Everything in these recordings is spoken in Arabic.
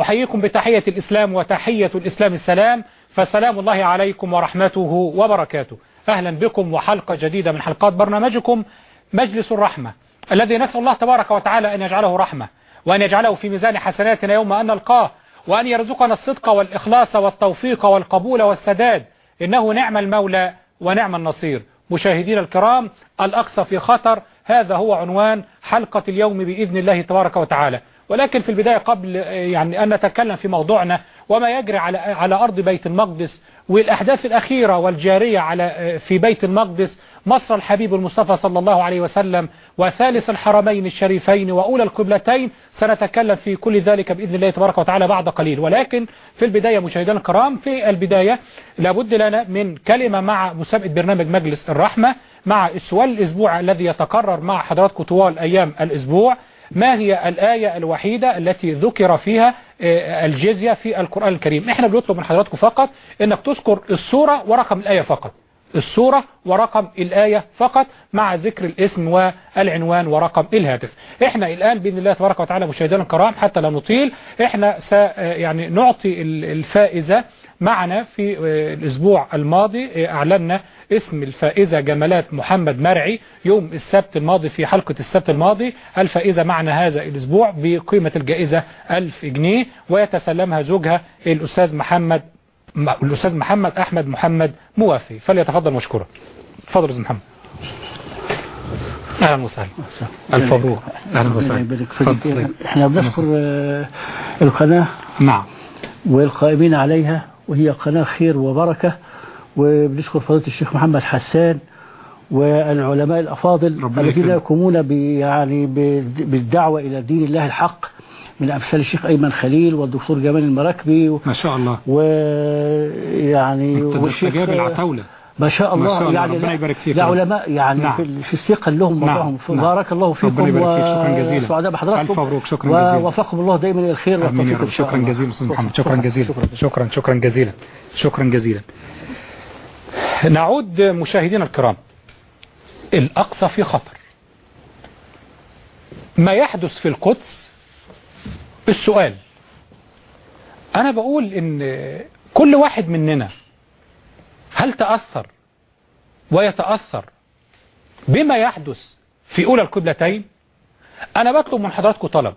أحييكم بتحية الإسلام وتحية الإسلام السلام فسلام الله عليكم ورحمته وبركاته. أهلا بكم وحلقة جديدة من حلقات برنامجكم مجلس الرحمة الذي نسأل الله تبارك وتعالى أن يجعله رحمة وأن يجعله في ميزان حسناتنا يوم أن نلقاه وأن يرزقنا الصدق والإخلاص والتوفيق والقبول والسداد. إنه نعم المولى ونعم النصير. مشاهدين الكرام الأقصى في خطر هذا هو عنوان حلقة اليوم بإذن الله تبارك وتعالى. ولكن في البداية قبل يعني أن نتكلم في موضوعنا وما يجري على على أرض بيت المقدس والأحداث الأخيرة والجارية على في بيت المقدس مصر الحبيب المصطفى صلى الله عليه وسلم وثالث الحرمين الشريفين وأولى القبلتين سنتكلم في كل ذلك بإذن الله تبارك وتعالى بعد قليل. ولكن في البداية مشاهدينا الكرام في البداية لابد لنا من كلمة مع مسابقة برنامج مجلس الرحمة مع السؤال الأسبوع الذي يتكرر مع حضراتكم طوال أيام الأسبوع. ما هي الآية الوحيدة التي ذكر فيها الجزية في القرآن الكريم؟ إحنا بنطلب من حضراتكم فقط إنك تذكر السورة ورقم الآية فقط. السورة ورقم الآية فقط مع ذكر الاسم والعنوان ورقم الهاتف. إحنا الآن بإذن الله تبارك وتعالى مشاهدينا الكرام حتى لا نطيل إحنا س يعني نعطي الفائزة معنا في الأسبوع الماضي أعلنا اسم الفائزة جمالات محمد مرعي يوم السبت الماضي في حلقة السبت الماضي الفائزة معنا هذا الأسبوع بقيمة الجائزة 1000 جنيه ويتسلمها زوجها الأستاذ محمد الأستاذ محمد أحمد محمد موافي. فليتفضل مشكورا. تفضل أستاذ محمد. أهلا وسهلا. ألف مبروك أهلا وسهلا. إحنا بنشكر القناة نعم. والقائمين عليها وهي قناة خير وبركة. وبنشكر فضيلة الشيخ محمد حسان والعلماء الأفاضل الذين يقومون يعني بالدعوة إلى دين الله الحق من أمثال الشيخ أيمن خليل والدكتور جمال المراكبي ما شاء الله. ويعني والشيخ العتاولة. ما شاء الله, ما شاء الله. يعني ربنا يبارك فيك العلماء يعني نعم. في, الثقل لهم نعم. وضعهم. نعم. بارك الله فيكم ربنا يبارك فيك. شكرا جزيلا. وسعداء بحضراتكم. ألف مبروك. شكرا جزيلا. ووفقكم الله دائما إلى الخير. آمين يا رب. شكرا جزيلا. أستاذ محمد شكرا. جزيلا. شكرا. شكرا جزيلا. شكرا جزيلا. نعود مشاهدينا الكرام. الأقصى في خطر. ما يحدث في القدس؟ السؤال. أنا بقول إن كل واحد مننا هل تأثر ويتأثر بما يحدث في أولى القبلتين؟ أنا بطلب من حضراتكم طلب.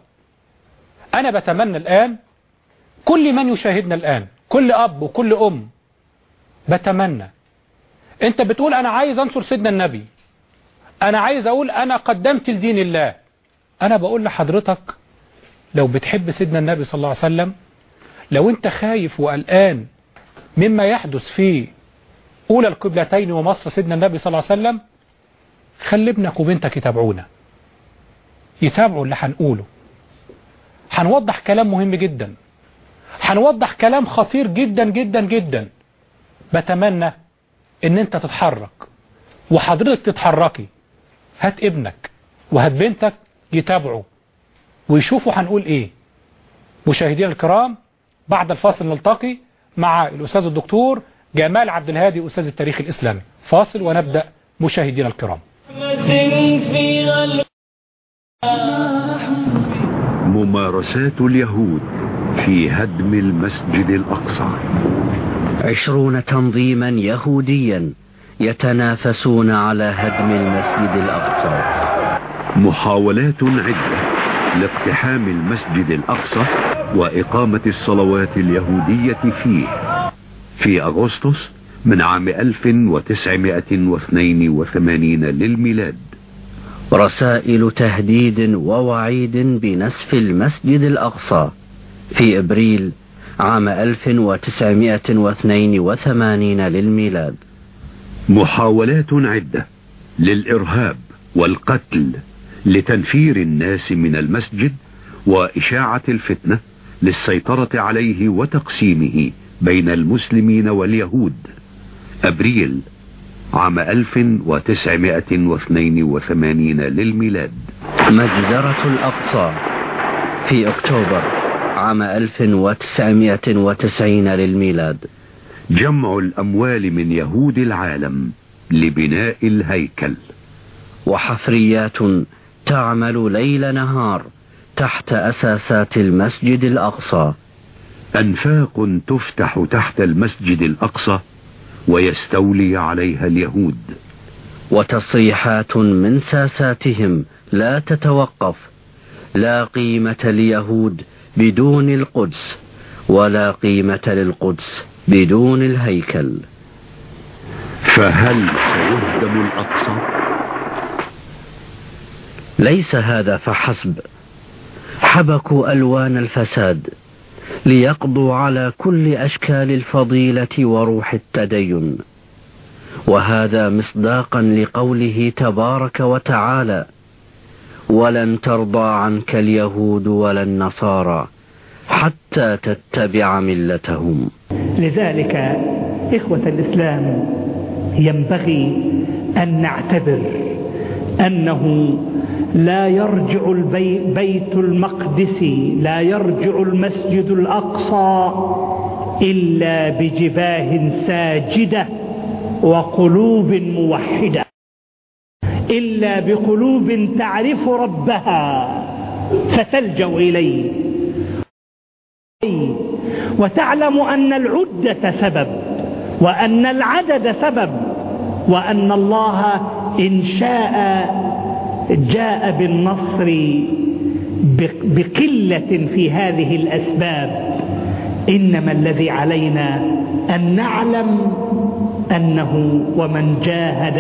أنا بتمنى الآن كل من يشاهدنا الآن كل أب وكل أم بتمنى أنت بتقول أنا عايز أنصر سيدنا النبي. أنا عايز أقول أنا قدمت لدين الله. أنا بقول لحضرتك لو بتحب سيدنا النبي صلى الله عليه وسلم لو أنت خايف وقلقان مما يحدث في أولى القبلتين ومصر سيدنا النبي صلى الله عليه وسلم خلي ابنك وبنتك يتابعونا. يتابعوا اللي هنقوله. هنوضح كلام مهم جدا. هنوضح كلام خطير جدا جدا جدا. بتمنى إن أنت تتحرك وحضرتك تتحركي هات ابنك وهات بنتك يتابعوا ويشوفوا هنقول إيه. مشاهدينا الكرام بعد الفاصل نلتقي مع الأستاذ الدكتور جمال عبد الهادي أستاذ التاريخ الإسلامي. فاصل ونبدأ مشاهدينا الكرام. ممارسات اليهود في هدم المسجد الأقصى. عشرون تنظيما يهوديا يتنافسون على هدم المسجد الأقصى. محاولات عدة لاقتحام المسجد الأقصى وإقامة الصلوات اليهودية فيه. في أغسطس من عام 1982 للميلاد. رسائل تهديد ووعيد بنسف المسجد الأقصى. في إبريل عام 1982 للميلاد. محاولات عدة للإرهاب والقتل لتنفير الناس من المسجد وإشاعة الفتنة للسيطرة عليه وتقسيمه بين المسلمين واليهود. أبريل عام 1982 للميلاد. مجزرة الأقصى في أكتوبر. عام 1990 للميلاد. جمع الأموال من يهود العالم لبناء الهيكل. وحفريات تعمل ليل نهار تحت أساسات المسجد الأقصى. أنفاق تفتح تحت المسجد الأقصى ويستولي عليها اليهود. وتصريحات من ساساتهم لا تتوقف. لا قيمة ليهود بدون القدس ولا قيمة للقدس بدون الهيكل. فهل سيهدم الأقصى؟ ليس هذا فحسب. حبكوا ألوان الفساد ليقضوا على كل أشكال الفضيلة وروح التدين. وهذا مصداقا لقوله تبارك وتعالى ولن ترضى عنك اليهود ولا النصارى حتى تتبع ملتهم. لذلك إخوة الإسلام ينبغي أن نعتبر أنه لا يرجع البيت المقدس لا يرجع المسجد الأقصى إلا بجباه ساجدة وقلوب موحدة. إلا بقلوب تعرف ربها فتلجأ إليه. وتعلم أن العدة سبب وأن العدد سبب وأن الله إن شاء جاء بالنصر بقلة في هذه الأسباب. إنما الذي علينا أن نعلم أنه ومن جاهد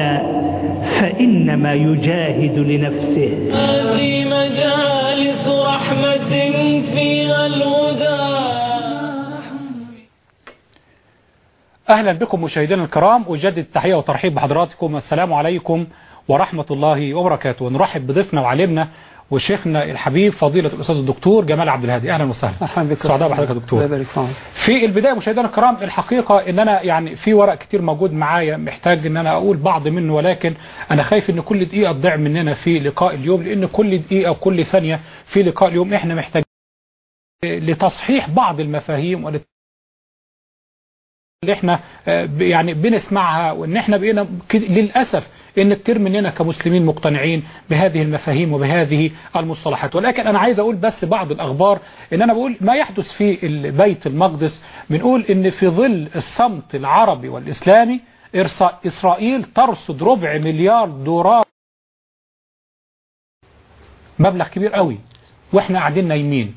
فإنما يجاهد لنفسه. هذه مجالس رحمة فيها الهدى. أهلا بكم مشاهدينا الكرام أجدد التحية والترحيب بحضراتكم. السلام عليكم ورحمة الله وبركاته. ونرحب بضيفنا وعلمنا وشيخنا الحبيب فضيلة الأستاذ الدكتور جمال عبد الهادي. أهلا وسهلا. سعداء بحضرتك يا دكتور. في البداية مشاهدينا الكرام الحقيقة إن أنا يعني في ورق كتير موجود معايا محتاج إن أنا أقول بعض منه ولكن أنا خايف إن كل دقيقة تضيع مننا في لقاء اليوم لأن كل دقيقة وكل ثانية في لقاء اليوم إحنا محتاجين لتصحيح بعض المفاهيم ولت اللي إحنا آه، يعني بنسمعها وإن إحنا بقينا للأسف إن كتير مننا كمسلمين مقتنعين بهذه المفاهيم وبهذه المصطلحات. ولكن أنا عايز أقول بس بعض الأخبار إن أنا بقول ما يحدث في ال- بيت المقدس بنقول إن في ظل الصمت العربي والإسلامي إسرائيل ترصد ربع مليار دولار. مبلغ كبير قوي. وإحنا قاعدين نايمين.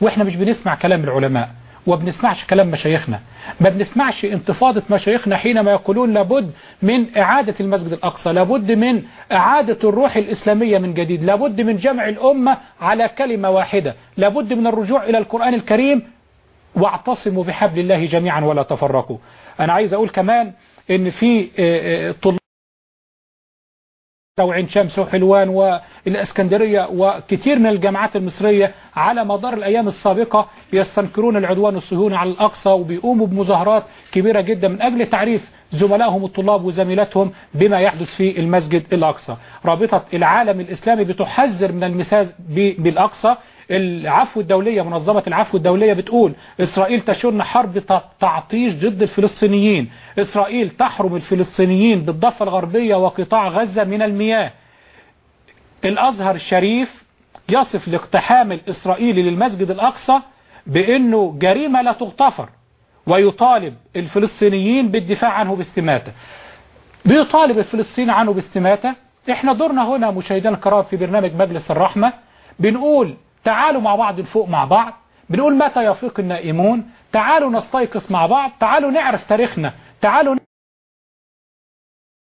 وإحنا مش بنسمع كلام العلماء. وبنسمعش كلام مشايخنا. ما بنسمعش انتفاضة مشايخنا حينما يقولون لابد من إعادة المسجد الأقصى لابد من إعادة الروح الإسلامية من جديد لابد من جمع الأمة على كلمة واحدة لابد من الرجوع إلى القرآن الكريم. واعتصموا بحبل الله جميعا ولا تفرقوا. أنا عايز أقول كمان إن في آه، طلاب وعين شمس وحلوان والإسكندرية وكثير من الجامعات المصرية على مدار الأيام السابقة يستنكرون العدوان الصهيوني على الأقصى وبيقوموا بمظاهرات كبيرة جدا من أجل تعريف زملائهم الطلاب وزميلاتهم بما يحدث في المسجد الأقصى. رابطة العالم الإسلامي بتحذر من المساس ب- بالأقصى العفو الدولية منظمة العفو الدولية بتقول إسرائيل تشن حرب تعطيش ضد الفلسطينيين. إسرائيل تحرم الفلسطينيين بالضفة الغربية وقطاع غزة من المياه. الأزهر الشريف يصف الاقتحام الإسرائيلي للمسجد الأقصى بأنه جريمة لا تغتفر ويطالب الفلسطينيين بالدفاع عنه باستماتة. بيطالب الفلسطيني عنه باستماتة. إحنا دورنا هنا مشاهدينا الكرام في برنامج مجلس الرحمة. بنقول تعالوا مع بعض نفوق مع بعض. بنقول متى يفيق النائمون؟ تعالوا نستيقظ مع بعض. تعالوا نعرف تاريخنا. تعالوا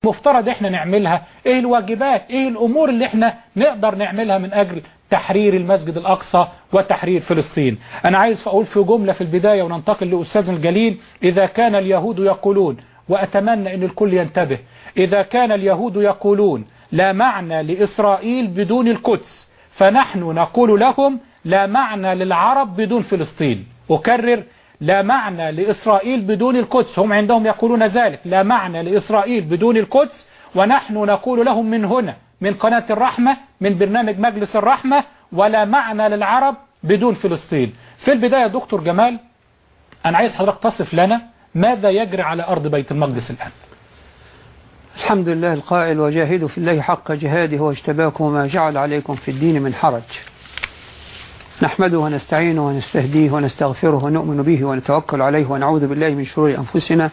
مفترض إحنا نعملها. إيه الواجبات؟ إيه الأمور اللي إحنا نقدر نعملها من أجل تحرير المسجد الأقصى وتحرير فلسطين؟ أنا عايز أقول في جملة في البداية وننتقل لاستاذنا الجليل. إذا كان اليهود يقولون وأتمنى إن الكل ينتبه إذا كان اليهود يقولون لا معنى لإسرائيل بدون القدس. فنحن نقول لهم لا معنى للعرب بدون فلسطين. أكرر لا معنى لإسرائيل بدون القدس. هم عندهم يقولون ذلك. لا معنى لإسرائيل بدون القدس. ونحن نقول لهم من هنا من قناة الرحمة من برنامج مجلس الرحمة ولا معنى للعرب بدون فلسطين. في البداية دكتور جمال أنا عايز حضرتك تصف لنا ماذا يجري على أرض بيت المقدس الآن. الحمد لله القائل وجاهدوا في الله حق جهاده واجتباكم وما جعل عليكم في الدين من حرج. نحمده ونستعينه ونستهديه ونستغفره ونؤمن به ونتوكل عليه ونعوذ بالله من شرور أنفسنا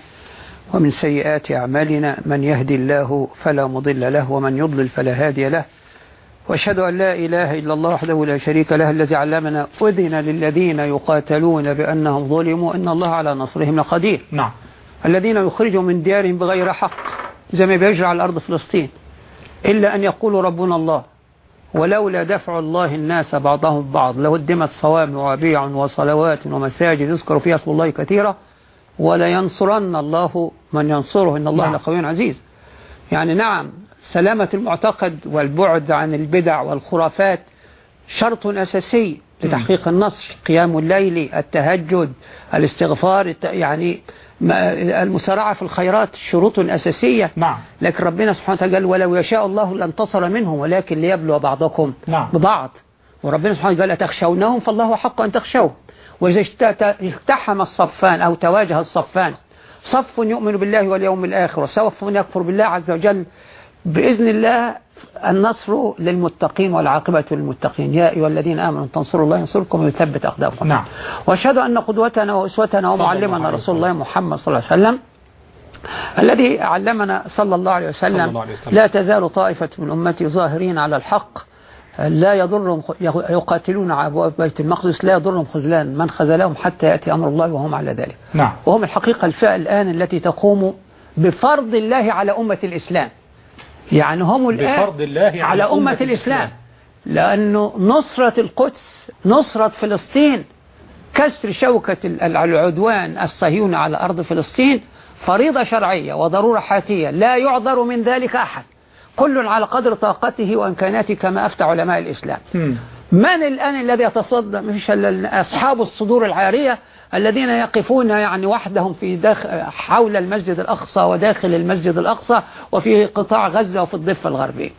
ومن سيئات أعمالنا. من يهدي الله فلا مضل له ومن يضلل فلا هادي له. وأشهد أن لا إله إلا الله وحده لا شريك له الذي علمنا أذن للذين يقاتلون بأنهم ظلموا. إن الله على نصرهم لقدير. نعم. الذين يخرجوا من ديارهم بغير حق. زي ما بيجري على الأرض فلسطين إلا أن يقولوا ربنا الله ولولا دفع الله الناس بعضهم ببعض لهدمت صوامع وبيع وصلوات ومساجد يذكر فيها اسم الله كثيرا ولينصرن الله من ينصره إن الله نعم. لقوي عزيز يعني نعم سلامة المعتقد والبعد عن البدع والخرافات شرط أساسي لتحقيق النصر قيام الليل التهجد الاستغفار يعني المسارعة في الخيرات شروط أساسية. نعم. لكن ربنا سبحانه وتعالى قال ولو يشاء الله لانتصر منهم ولكن ليبلو بعضكم نعم. ببعض. وربنا سبحانه وتعالى قال أتخشونهم؟ فالله حق أن تخشوه. وإذا اقتحم الصفان أو تواجه الصفان صف يؤمن بالله واليوم الآخر وصف يكفر بالله عز وجل بإذن الله. النصر للمتقين والعاقبة للمتقين. يا أيها الذين آمنوا تنصروا الله ينصركم ويثبت أقدامكم نعم. وأشهد أن قدوتنا وأسوتنا ومعلمنا رسول الله محمد صلى الله عليه وسلم الذي علمنا صلى الله عليه صلى وسلم الله عليه وسلم. لا تزال طائفة من أمتي ظاهرين على الحق لا يضرهم يقاتلون على أبواب بيت المقدس لا يضرهم خذلان. من خذلهم حتى يأتي أمر الله وهم على ذلك. نعم. وهم الحقيقة الفئة الآن التي تقوم بفرض الله على أمة الإسلام. يعني هم الآن بفرض الله على على أمة الإسلام. لأنه نصرة القدس نصرة فلسطين كسر شوكة ال- العدوان الصهيوني على أرض فلسطين فريضة شرعية وضرورة حياتية لا يعذر من ذلك أحد. كل على قدر طاقته وإمكاناته كما أفتى علماء الإسلام. من الآن الذي يتصدى؟ إلا أصحاب الصدور العارية الذين يقفون يعني وحدهم في داخل حول المسجد الأقصى وداخل المسجد الأقصى وفي قطاع غزة وفي الضفة الغربية.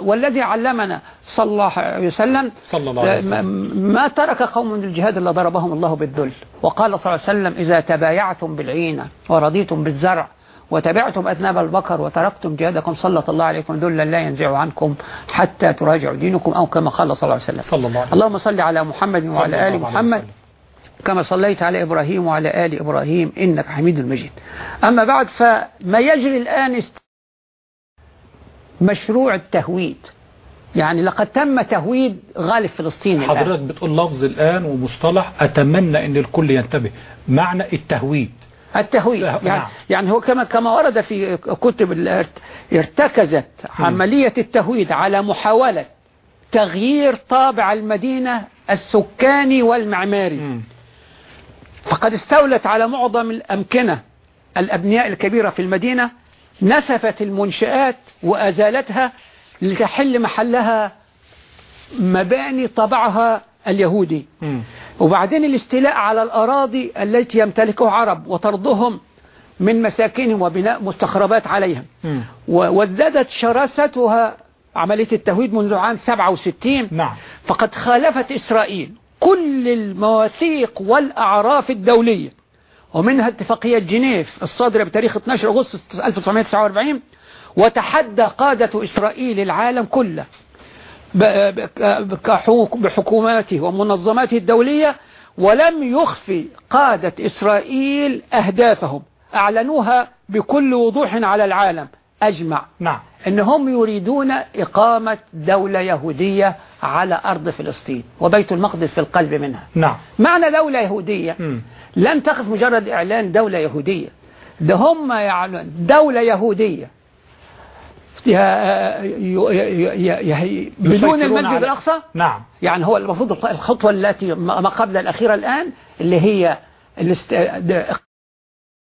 والذي علمنا صلى الله عليه وسلم صلى الله عليه وسلم. ما- ترك قوم من الجهاد إلا ضربهم الله بالذل. وقال صلى الله عليه وسلم إذا تبايعتم بالعينة ورضيتم بالزرع وتبعتم أذناب البقر وتركتم جهادكم سلط الله عليكم ذلا لا ينزع عنكم حتى تراجعوا دينكم أو كما قال صلى الله عليه وسلم. صلى الله عليه وسلم. اللهم صل على محمد وعلى آل الله عليه محمد وسلم. كما صليت على إبراهيم وعلى آل إبراهيم إنك حميد مجيد أما بعد فما يجري الآن مشروع التهويد. يعني لقد تم تهويد غالب فلسطين الآن. حضرتك بتقول لفظ الآن ومصطلح أتمنى أن الكل ينتبه. معنى التهويد. التهويد. نعم. يعني, يعني هو كما كما ورد في كتب ارتكزت عملية التهويد على محاولة تغيير طابع المدينة السكاني والمعماري. مم. فقد استولت على معظم الأمكنة الأبنياء الكبيرة في المدينة نسفت المنشآت وأزالتها لتحل محلها مباني طبعها اليهودي. وبعدين الاستيلاء على الأراضي التي يمتلكها عرب وطردهم من مساكنهم وبناء مستخربات عليهم. وازدادت شراستها عملية التهويد منذ عام 67 نعم. فقد خالفت إسرائيل. كل المواثيق والأعراف الدولية. ومنها اتفاقية جنيف الصادرة بتاريخ 12 أغسطس 1949 وتحدى قادة إسرائيل العالم كله بحكوماته ومنظماته الدولية ولم يخفي قادة إسرائيل أهدافهم. أعلنوها بكل وضوح على العالم. أجمع نعم. أنهم يريدون إقامة دولة يهودية على أرض فلسطين وبيت المقدس في القلب منها. نعم. معنى دولة يهودية مم. لن تقف مجرد إعلان دولة يهودية. ده هم يعلن دولة يهودية. بدون المسجد الأقصى نعم. يعني هو المفروض الخطوة التي ما قبل الأخيرة الآن اللي هي الاست...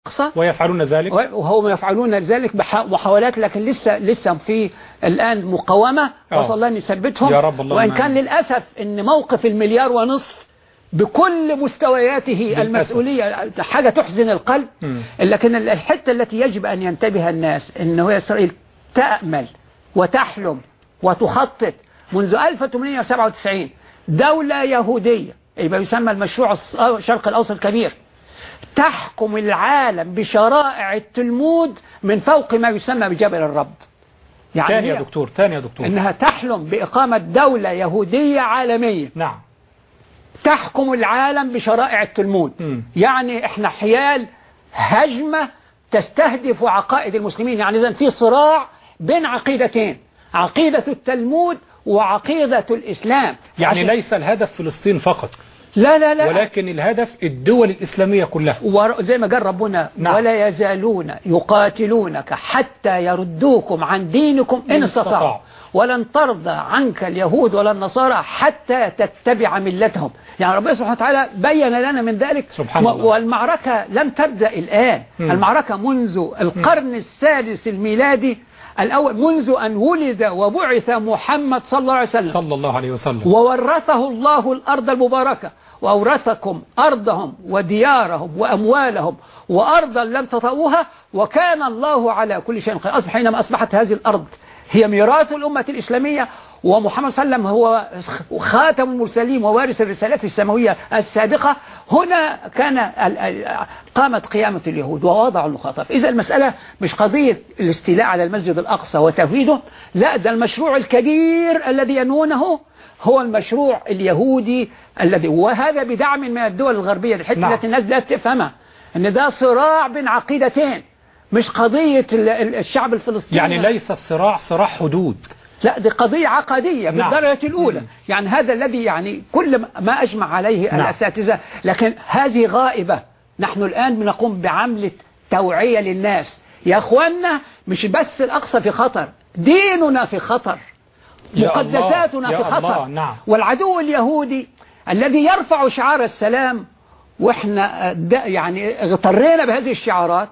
الأقصى ويفعلون ذلك؟ وهم يفعلون ذلك بمحاولات لكن لسه لسه في الآن مقاومة. آه. وصل الله أن يثبتهم. يا رب اللهم وإن كان آمين. للأسف أن موقف المليار ونصف بكل مستوياته المسؤولية حاجة تحزن القلب. مم. لكن الحتة التي يجب أن ينتبه الناس أنه إسرائيل تأمل وتحلم وتخطط منذ 1897 دولة يهودية يبقى يسمى المشروع الشرق الأوسط الكبير. تحكم العالم بشرائع التلمود من فوق ما يسمى بجبل الرب. تاني يا دكتور تاني يا دكتور. إنها تحلم بإقامة دولة يهودية عالمية. نعم. تحكم العالم بشرائع التلمود. مم. يعني إحنا حيال هجمة تستهدف عقائد المسلمين. يعني إذا في صراع بين عقيدتين عقيدة التلمود وعقيدة الإسلام. يعني ليس الهدف فلسطين فقط. لا لا لا. ولكن الهدف الدول الإسلامية كلها. وزي ما قال ربنا نعم. ولا يزالون يقاتلونك حتى يردوكم عن دينكم إن استطاعوا. ولن ترضى عنك اليهود ولا النصارى حتى تتبع ملتهم. يعني ربنا سبحانه وتعالى بين لنا من ذلك. سبحان الله. والمعركة لم تبدأ الآن. مم. المعركة منذ القرن السادس الميلادي الأول منذ أن ولد وبعث محمد صلى الله عليه وسلم. صلى الله عليه وسلم. وورثه الله الأرض المباركة. وأورثكم أرضهم وديارهم وأموالهم وأرضا لم تطئوها وكان الله على كل شيء أصبح حينما أصبحت هذه الأرض هي ميراث الأمة الإسلامية ومحمد صلى الله عليه وسلم هو خاتم المرسلين ووارث الرسالات السماوية السابقة. هنا كان قامت قيامة اليهود ووضعوا المخاطف إذا المسألة مش قضية الاستيلاء على المسجد الأقصى وتفويضه لا ده المشروع الكبير الذي ينونه هو المشروع اليهودي الذي وهذا بدعم من الدول الغربية الحتة نعم. التي الناس لا تفهمها إن ده صراع بين عقيدتين مش قضية ال- ال- الشعب الفلسطيني. يعني ليس الصراع صراع حدود. لا دي قضية عقدية نعم. بالدرجة الأولى مم. يعني هذا الذي يعني كل ما أجمع عليه نعم. الأساتذة لكن هذه غائبة نحن الآن بنقوم بعملة توعية للناس يا أخوانا مش بس الأقصى في خطر ديننا في خطر مقدساتنا في خطر نعم. والعدو اليهودي الذي يرفع شعار السلام وإحنا يعني اغترينا بهذه الشعارات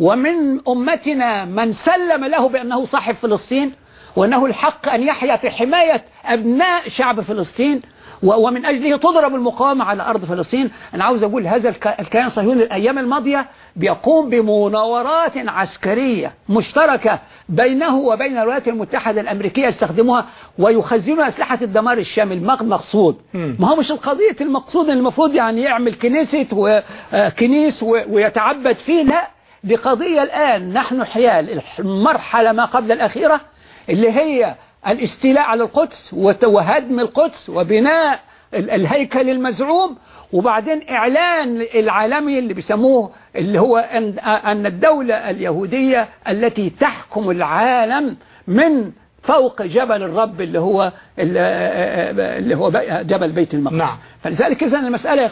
ومن أمتنا من سلم له بأنه صاحب فلسطين وأنه الحق أن يحيا في حماية أبناء شعب فلسطين ومن أجله تضرب المقاومة على أرض فلسطين. أنا عاوز أقول هذا الك- الكيان الصهيوني الأيام الماضية بيقوم بمناورات عسكرية مشتركة بينه وبين الولايات المتحدة الأمريكية يستخدموها ويخزنون أسلحة الدمار الشامل. ما المقصود. ما هو مش القضية المقصود المفروض يعني يعمل كنيسة وكنيس ويتعبد فيه؟ لا. دي قضية الآن نحن حيال المرحلة ما قبل الأخيرة اللي هي الاستيلاء على القدس وهدم القدس وبناء ال- الهيكل المزعوم وبعدين إعلان العالمي اللي بيسموه اللي هو أن, أن الدولة اليهودية التي تحكم العالم من فوق جبل الرب اللي هو اللي هو جبل بيت المقدس نعم. فلذلك إذا المسألة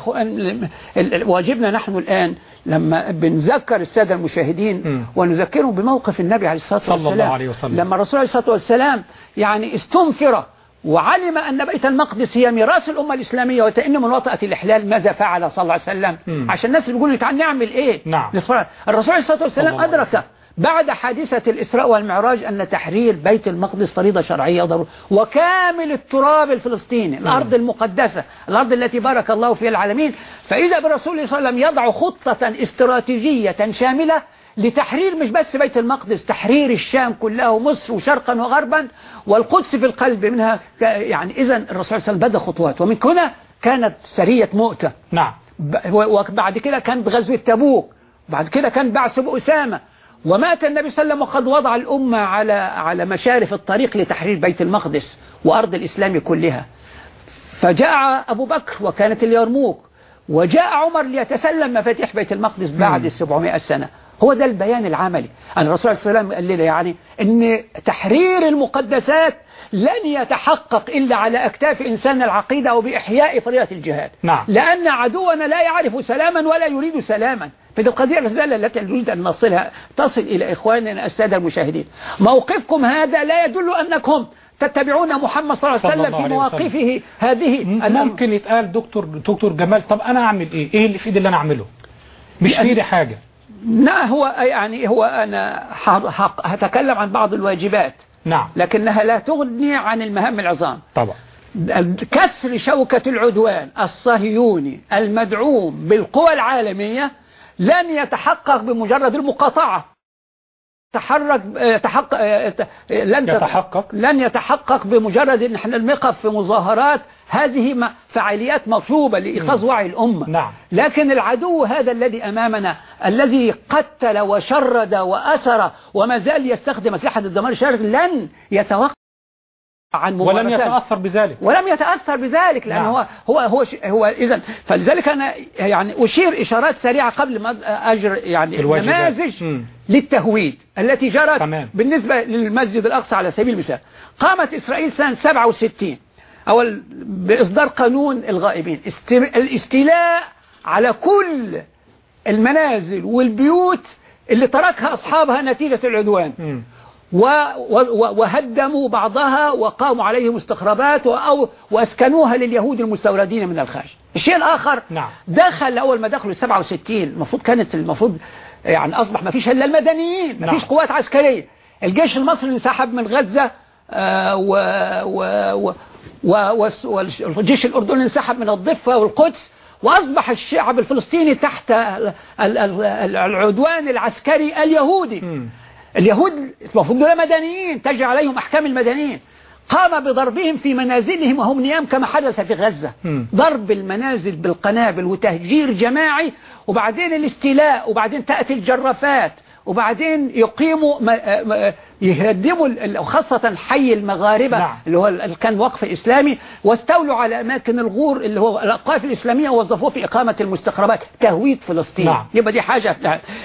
واجبنا نحن الآن لما بنذكر السادة المشاهدين. ونذكرهم بموقف النبي عليه الصلاة صلى الله والسلام عليه وسلم. لما الرسول عليه الصلاة والسلام يعني استنفر وعلم أن بيت المقدس هي ميراث الأمة الإسلامية وتأن من وطأة الإحلال ماذا فعل صلى الله عليه وسلم. عشان الناس بيقولوا تعال نعمل إيه نعم. الرسول عليه الصلاة والسلام أدرك بعد حادثة الإسراء والمعراج أن تحرير بيت المقدس فريضة شرعية ضرورة وكامل التراب الفلسطيني الأرض المقدسة الأرض التي بارك الله فيها العالمين. فإذا برسول صلى الله عليه وسلم يضع خطة استراتيجية شاملة لتحرير مش بس بيت المقدس تحرير الشام كلها ومصر وشرقا وغربا والقدس في القلب منها يعني إذا الرسول صلى الله عليه وسلم بدأ خطوات. ومن هنا كانت سرية مؤتة. نعم. وبعد كده كان بغزوة تبوك بعد كده كان بعث أسامة. ومات النبي صلى الله عليه وسلم وقد وضع الأمة على على مشارف الطريق لتحرير بيت المقدس وأرض الإسلام كلها. فجاء أبو بكر وكانت اليرموك وجاء عمر ليتسلم مفاتيح بيت المقدس بعد السبعمائة سنة. هو ده البيان العملي. أن الرسول عليه الصلاة والسلام قال لنا يعني أن تحرير المقدسات لن يتحقق إلا على أكتاف إنسان العقيدة أو بإحياء فريضة الجهاد. نعم. لأن عدونا لا يعرف سلاما ولا يريد سلاما. فدي القضية الرسالة التي نريد أن نصلها تصل إلى إخواننا السادة المشاهدين. موقفكم هذا لا يدل أنكم تتبعون محمد صلى الله صلى عليه وسلم الله في عليه وسلم. مواقفه هذه ممكن يتقال دكتور دكتور جمال طب أنا أعمل إيه؟ إيه اللي في ايدي اللي أنا أعمله؟ مش في ايدي حاجة. لا هو يعني هو أنا هتكلم عن بعض الواجبات. نعم. لكنها لا تغني عن المهام العظام. طبعا. كسر شوكة العدوان الصهيوني المدعوم بالقوى العالمية لن يتحقق بمجرد المقاطعة. تحرك يتحقق لن تت- يتحقق. لن يتحقق بمجرد إن إحنا نقف في مظاهرات هذه فعاليات مطلوبة لإيقاظ وعي الأمة نعم. لكن العدو هذا الذي أمامنا الذي قتل وشرد وأسر وما زال يستخدم أسلحة الدمار الشرقي لن يتوقف عن ولم يتأثر بذلك ولم يتأثر بذلك لأن نعم. هو هو هو هو إذا فلذلك أنا يعني أشير إشارات سريعة قبل ما أجر يعني. نماذج. للتهويد التي جرت تمام. بالنسبة للمسجد الأقصى على سبيل المثال قامت إسرائيل سنة 67 أول بإصدار قانون الغائبين است- الاستيلاء على كل المنازل والبيوت اللي تركها أصحابها نتيجة العدوان مم. وهدموا بعضها وقاموا عليهم استخرابات وأو وأسكنوها لليهود المستوردين من الخارج الشيء الآخر نعم. دخل أول ما دخلوا 67 المفروض كانت المفروض يعني أصبح ما فيش إلا المدنيين ما نعم. فيش قوات عسكرية الجيش المصري انسحب من غزة آه، و و و والجيش الأردني انسحب من الضفة والقدس وأصبح الشعب الفلسطيني تحت ال- ال- ال- العدوان العسكري اليهودي مم. اليهود المفروض دول مدنيين تجري عليهم أحكام المدنيين قام بضربهم في منازلهم وهم نيام كما حدث في غزة. ضرب المنازل بالقنابل وتهجير جماعي وبعدين الاستيلاء وبعدين تأتي الجرافات وبعدين يقيموا م- م- يهدموا خاصة حي المغاربة نعم. اللي هو ال- كان وقف إسلامي واستولوا على أماكن الغور اللي هو الأوقاف الإسلامية ووظفوه في إقامة المستخربات تهويد فلسطين نعم. يبقى دي حاجة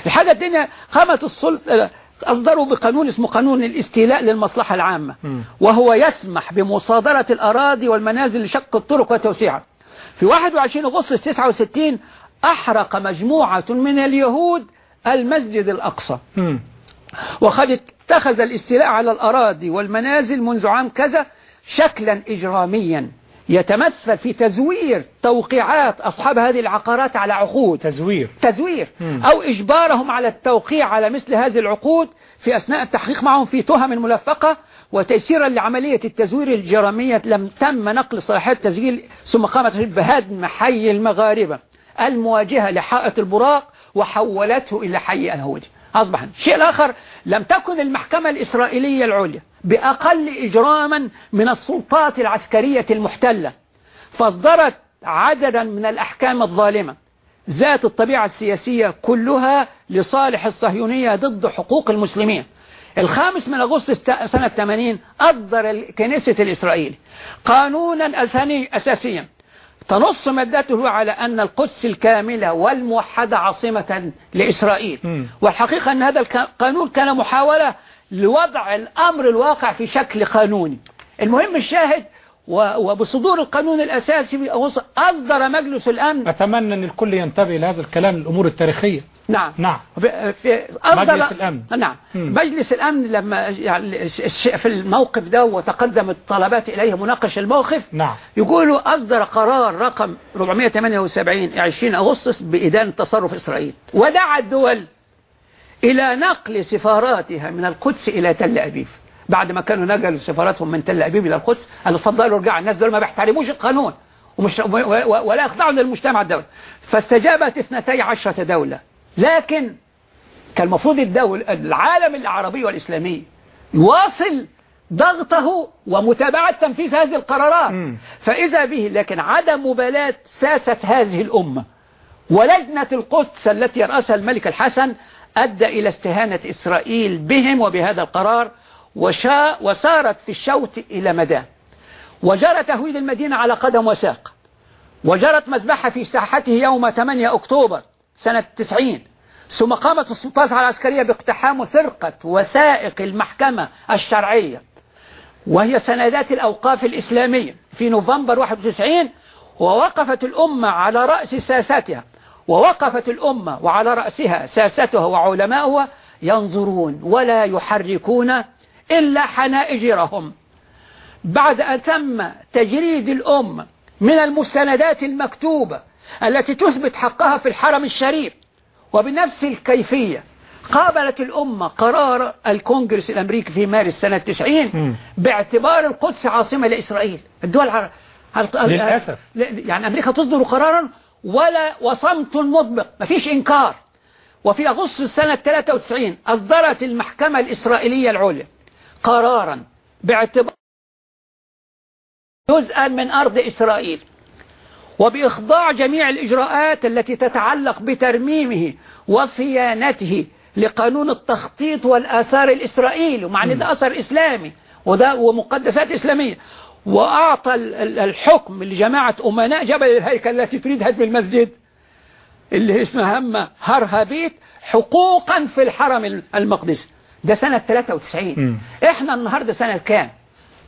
الحاجة الثانية قامت السلطة أصدروا بقانون اسمه قانون الاستيلاء للمصلحة العامة. وهو يسمح بمصادرة الأراضي والمنازل لشق الطرق وتوسيعها في 21 أغسطس 69 أحرق مجموعة من اليهود المسجد الأقصى. وقد اتخذ الاستيلاء على الأراضي والمنازل منذ عام كذا شكلا إجراميا يتمثل في تزوير توقيعات أصحاب هذه العقارات على عقود. تزوير. تزوير. مم. أو إجبارهم على التوقيع على مثل هذه العقود في أثناء التحقيق معهم في تهم ملفقة وتيسيرا لعملية التزوير الجرامية لم تم نقل صلاحية التسجيل ثم قامت بهدم حي المغاربة. المواجهة لحائط البراق وحولته إلى حي الهودي أصبح الشيء الآخر لم تكن المحكمة الإسرائيلية العليا بأقل إجراما من السلطات العسكرية المحتلة فاصدرت عددا من الأحكام الظالمة ذات الطبيعة السياسية كلها لصالح الصهيونية ضد حقوق المسلمين. الخامس من أغسطس سنة 80 أصدر الكنيسة الإسرائيلي قانونا أساني أساسيا. تنص مادته على أن القدس الكاملة والموحدة عاصمة لإسرائيل. والحقيقة أن هذا القانون كان محاولة لوضع الأمر الواقع في شكل قانوني. المهم الشاهد وبصدور القانون الأساسي أصدر مجلس الأمن. أتمنى أن الكل ينتبه لهذا الكلام الأمور التاريخية. نعم. نعم. أصدر مجلس الأمن. نعم. مجلس الأمن لما يعني في الموقف ده وتقدم الطلبات إليه مناقش الموقف. نعم. يقولوا أصدر قرار رقم 478 20 أغسطس بإدانة تصرف إسرائيل. ودعا الدول إلى نقل سفاراتها من القدس إلى تل أبيب. بعد ما كانوا نقلوا سفاراتهم من تل أبيب إلى القدس قالوا اتفضلوا ارجعوا الناس دول ما بيحترموش القانون ومش ولا يخضعوا للمجتمع الدولي. فاستجابت اثنتي عشرة دولة. لكن كان المفروض الدول العالم العربي والإسلامي يواصل ضغطه ومتابعة تنفيذ هذه القرارات. مم. فإذا به لكن عدم مبالاة ساسة هذه الأمة ولجنة القدس التي يرأسها الملك الحسن أدى إلى استهانة إسرائيل بهم وبهذا القرار وشاء وسارت في الشوط إلى مداه وجرى تهويد المدينة على قدم وساق. وجرت مذبحة في ساحته يوم 8 أكتوبر سنة 90 ثم قامت السلطات العسكرية باقتحام وسرقة وثائق المحكمة الشرعية. وهي سندات الأوقاف الإسلامية في نوفمبر 91 ووقفت الأمة على رأس ساستها ووقفت الأمة وعلى رأسها ساستها وعلماؤها ينظرون ولا يحركون إلا حنائجرهم بعد أن تم تجريد الأمة من المستندات المكتوبة التي تثبت حقها في الحرم الشريف وبنفس الكيفية قابلت الأمة قرار الكونجرس الأمريكي في مارس سنة 90 مم. باعتبار القدس عاصمة لإسرائيل الدول العربية للأسف. يعني أمريكا تصدر قرارا ولا وصمت مطبق مفيش إنكار. وفي أغسطس سنة 93 أصدرت المحكمة الإسرائيلية العليا قرارا باعتبار جزءا من أرض إسرائيل وبإخضاع جميع الإجراءات التي تتعلق بترميمه وصيانته لقانون التخطيط والآثار الإسرائيلي ومع أن ده أثر إسلامي وده ومقدسات إسلامية. وأعطى ال- ال- الحكم لجماعة أمناء جبل الهيكل التي تريد هدم المسجد اللي اسمها هم هرهبيت حقوقا في الحرم المقدس ده سنة 93 مم. إحنا النهاردة سنة كام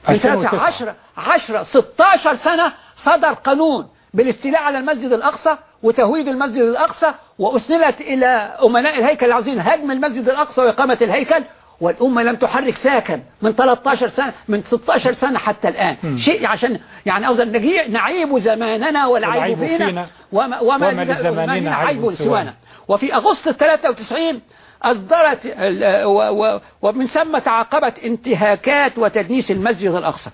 من 2009. 10 10 16 سنة صدر قانون بالاستيلاء على المسجد الأقصى وتهويد المسجد الأقصى وأسندت إلى أمناء الهيكل العظيم هدم المسجد الأقصى وإقامة الهيكل والأمة لم تحرك ساكن من 13 سنة من 16 سنة حتى الآن. شيء عشان يعني أوزن نجيع نعيب زماننا والعيب فينا, فينا. وما, وما, وما لزماننا عيب سوانا. وفي أغسطس 93 أصدرت ومن ثم تعاقبت انتهاكات وتدنيس المسجد الأقصى.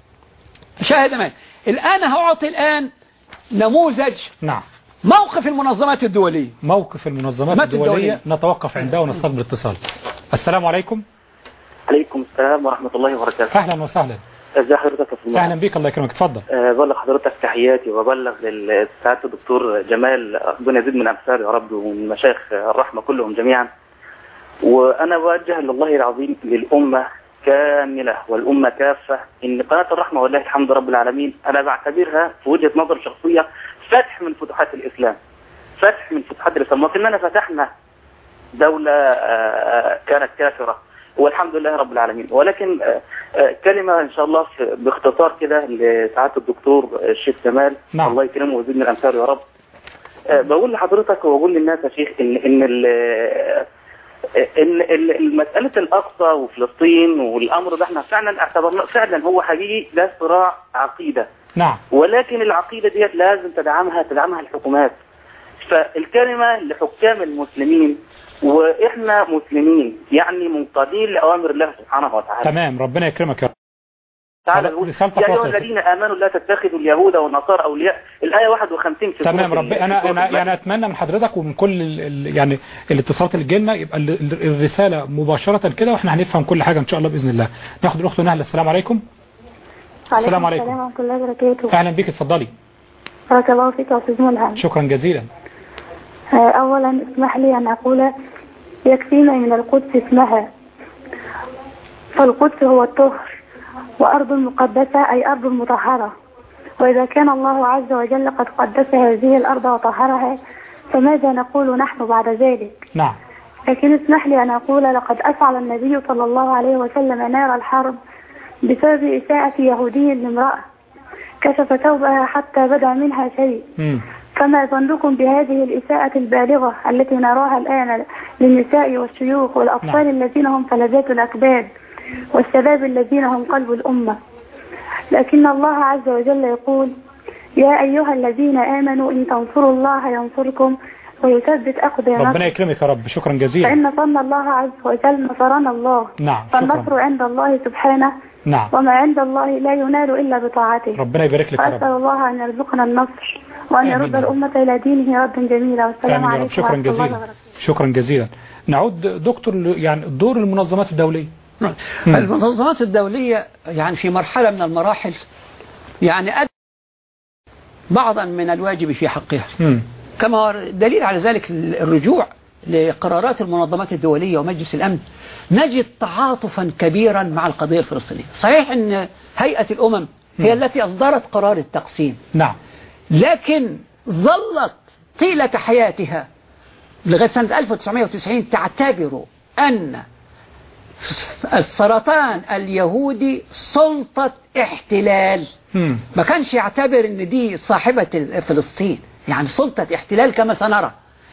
شاهد معي. الآن هأعطي الآن نموذج نعم. موقف المنظمات الدولية. موقف المنظمات المنظمات الدولية. الدولية. نتوقف عنده ونستقبل اتصال. السلام عليكم. عليكم السلام ورحمة الله وبركاته. أهلا وسهلا. ازي حضرتك يا فندم أهلا بك الله يكرمك. اتفضل آه، بلغ حضرتك تحياتي وبلغ لسعادة الدكتور جمال ربنا يزيد من أمثاله يا رب ومن مشايخ الرحمة كلهم جميعا. وأنا بوجه لله العظيم للأمة كاملة والأمة كافة. إن قناة الرحمة والله الحمد رب العالمين أنا بعتبرها في وجهة نظر شخصية فتح من فتوحات الإسلام. فتح من فتوحات الإسلام. وكأننا فتحنا دولة آه، كانت كافرة. والحمد لله رب العالمين. ولكن آه، آه، كلمة إن شاء الله باختصار كده لسعادة الدكتور الشيخ جمال. نعم. الله يكرمه ويزيد من الأمثال يا رب. آه، بقول لحضرتك وبقول للناس يا شيخ إن إن ال- آه، إن ال- مسألة الأقصى وفلسطين والأمر ده إحنا فعلا اعتبرناه فعلا هو حقيقي ده صراع عقيدة. نعم. ولكن العقيدة ديت لازم تدعمها تدعمها الحكومات. فالكلمة لحكام المسلمين وإحنا مسلمين يعني منقادين لأوامر الله سبحانه وتعالى. تمام ربنا يكرمك يا رب. تعالى يا أيها. الذين آمنوا لا تتخذوا اليهود والنصارى أولياء. الآية 51 في تمام سورة رب ال- أنا في سورة أنا المائدة. يعني أتمنى من حضرتك ومن كل ال ال يعني الاتصالات اللي جيلنا يبقى ال- ال- الرسالة مباشرة كده وإحنا هنفهم كل حاجة إن شاء الله بإذن الله. ناخد الأخت نهله السلام عليكم. السلام عليكم. السلام ورحمة الله وبركاته. أهلا بك اتفضلي. بارك الله فيك يا أستاذ ملهم شكرا جزيلا. أولا اسمح لي أن أقول يكفينا من القدس اسمها. فالقدس هو الطهر وأرض مقدسة أي أرض مطهرة. وإذا كان الله عز وجل قد قدس هذه الأرض وطهرها فماذا نقول نحن بعد ذلك؟ نعم. لكن اسمح لي أن أقول لقد أفعل النبي صلى الله عليه وسلم نار الحرب بسبب إساءة يهودي لامرأة. كشف ثوبها حتى بدا منها شيء. فما ظنكم بهذه الإساءة البالغة التي نراها الآن للنساء والشيوخ والأطفال الذين هم فلذات الأكباد والشباب الذين هم قلب الأمة. لكن الله عز وجل يقول يا أيها الذين آمنوا إن تنصروا الله ينصركم ويثبت أقدامكم. ربنا يكرمك يا رب. شكرا جزيلا. فإن صن الله عز وجل نصرنا الله. نعم فالنصر عند الله سبحانه. نعم. وما عند الله لا ينال إلا بطاعته. ربنا يبارك لك وأسأل رب. الله أن يرزقنا النصر وأن يرد. الأمة إلى دينه ردا جميلا. والسلام آمين يا رب. عليكم شكرا جزيلا. شكرا جزيلا. نعود دكتور يعني دور المنظمات الدولية. مم. المنظمات الدولية يعني في مرحلة من المراحل يعني بعضا من الواجب في حقها. مم. كما دليل على ذلك الرجوع لقرارات المنظمات الدولية ومجلس الأمن. نجد تعاطفا كبيرا مع القضية الفلسطينية. صحيح أن هيئة الأمم هي التي أصدرت قرار التقسيم. نعم. لكن ظلت طيلة حياتها لغاية سنة 1990 تعتبر أن السرطان اليهودي سلطة احتلال. مم. ما كانش يعتبر إن دي صاحبة فلسطين. يعني سلطة احتلال كما سنرى.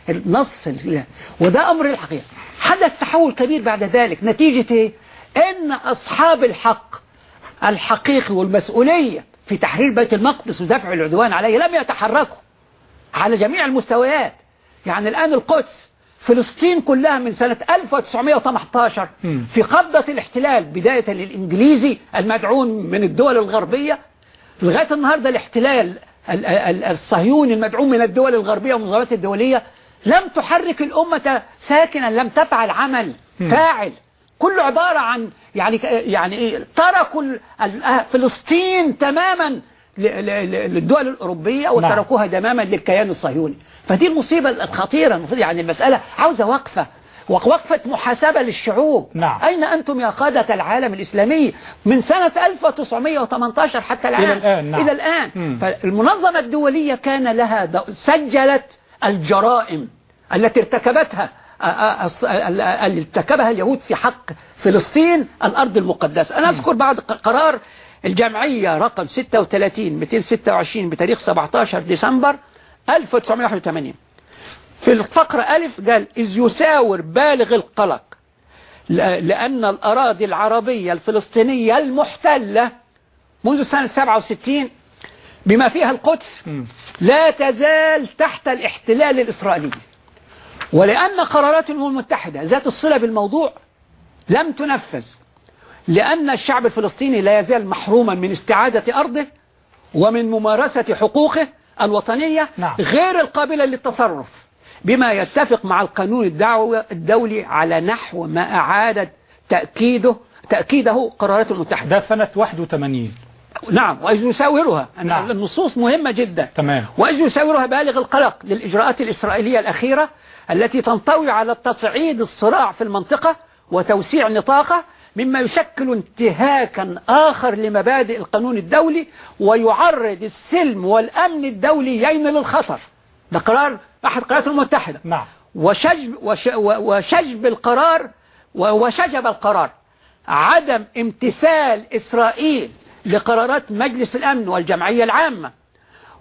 النص ال- وده أمر الحقيقة. حدث تحول كبير بعد ذلك. نتيجة إيه؟ إن أصحاب الحق الحقيقي والمسؤولية في تحرير بيت المقدس ودفع العدوان عليه لم يتحركوا على جميع المستويات. يعني الآن القدس فلسطين كلها من سنة 1918 مم. في قبضة الاحتلال بداية للإنجليزي المدعون من الدول الغربية لغاية النهاردة الاحتلال ال- ال- الصهيوني المدعوم من الدول الغربية والمنظمات الدولية لم تحرك الأمة ساكنا لم تفعل عمل. فاعل كله عبارة عن يعني يعني إيه تركوا ال- فلسطين تماما للدول الأوروبية وتركوها تماما للكيان الصهيوني فدي المصيبة الخطيرة المفروض يعني المسألة عاوزة وقفة ووقفة محاسبة للشعوب نعم. أين أنتم يا قادة العالم الإسلامي من سنة 1918 حتى الآن إلى الآن، نعم. إلى الآن مم. فالمنظمة الدولية كان لها. سجلت الجرائم التي ارتكبتها آ- آ- الص- ال- اللي ارتكبها اليهود في حق فلسطين الأرض المقدسة. أنا أذكر بعد قرار الجمعية رقم 36 226 بتاريخ 17 ديسمبر 1981 في الفقرة ألف قال إذ يساور بالغ القلق لأن الأراضي العربية الفلسطينية المحتلة منذ سنة 67 بما فيها القدس. لا تزال تحت الاحتلال الإسرائيلي ولأن قرارات الأمم المتحدة ذات الصلة بالموضوع لم تنفذ لأن الشعب الفلسطيني لا يزال محروما من استعادة أرضه ومن ممارسة حقوقه الوطنية نعم. غير القابلة للتصرف بما يتفق مع القانون الدعوة الدولي على نحو ما أعادت تأكيده تأكيده قرارات المتحدة ده سنة 81 نعم وإذ يساورها نعم. النصوص مهمة جدا. تمام. وإذ يساورها بالغ القلق للإجراءات الإسرائيلية الأخيرة التي تنطوي على تصعيد الصراع في المنطقة وتوسيع نطاقه مما يشكل انتهاكا آخر لمبادئ القانون الدولي ويعرض السلم والأمن الدوليين للخطر. ده قرار أحد قرارات المتحدة. نعم. وشجب, وش وشجب القرار وشجب القرار عدم امتثال إسرائيل لقرارات مجلس الأمن والجمعية العامة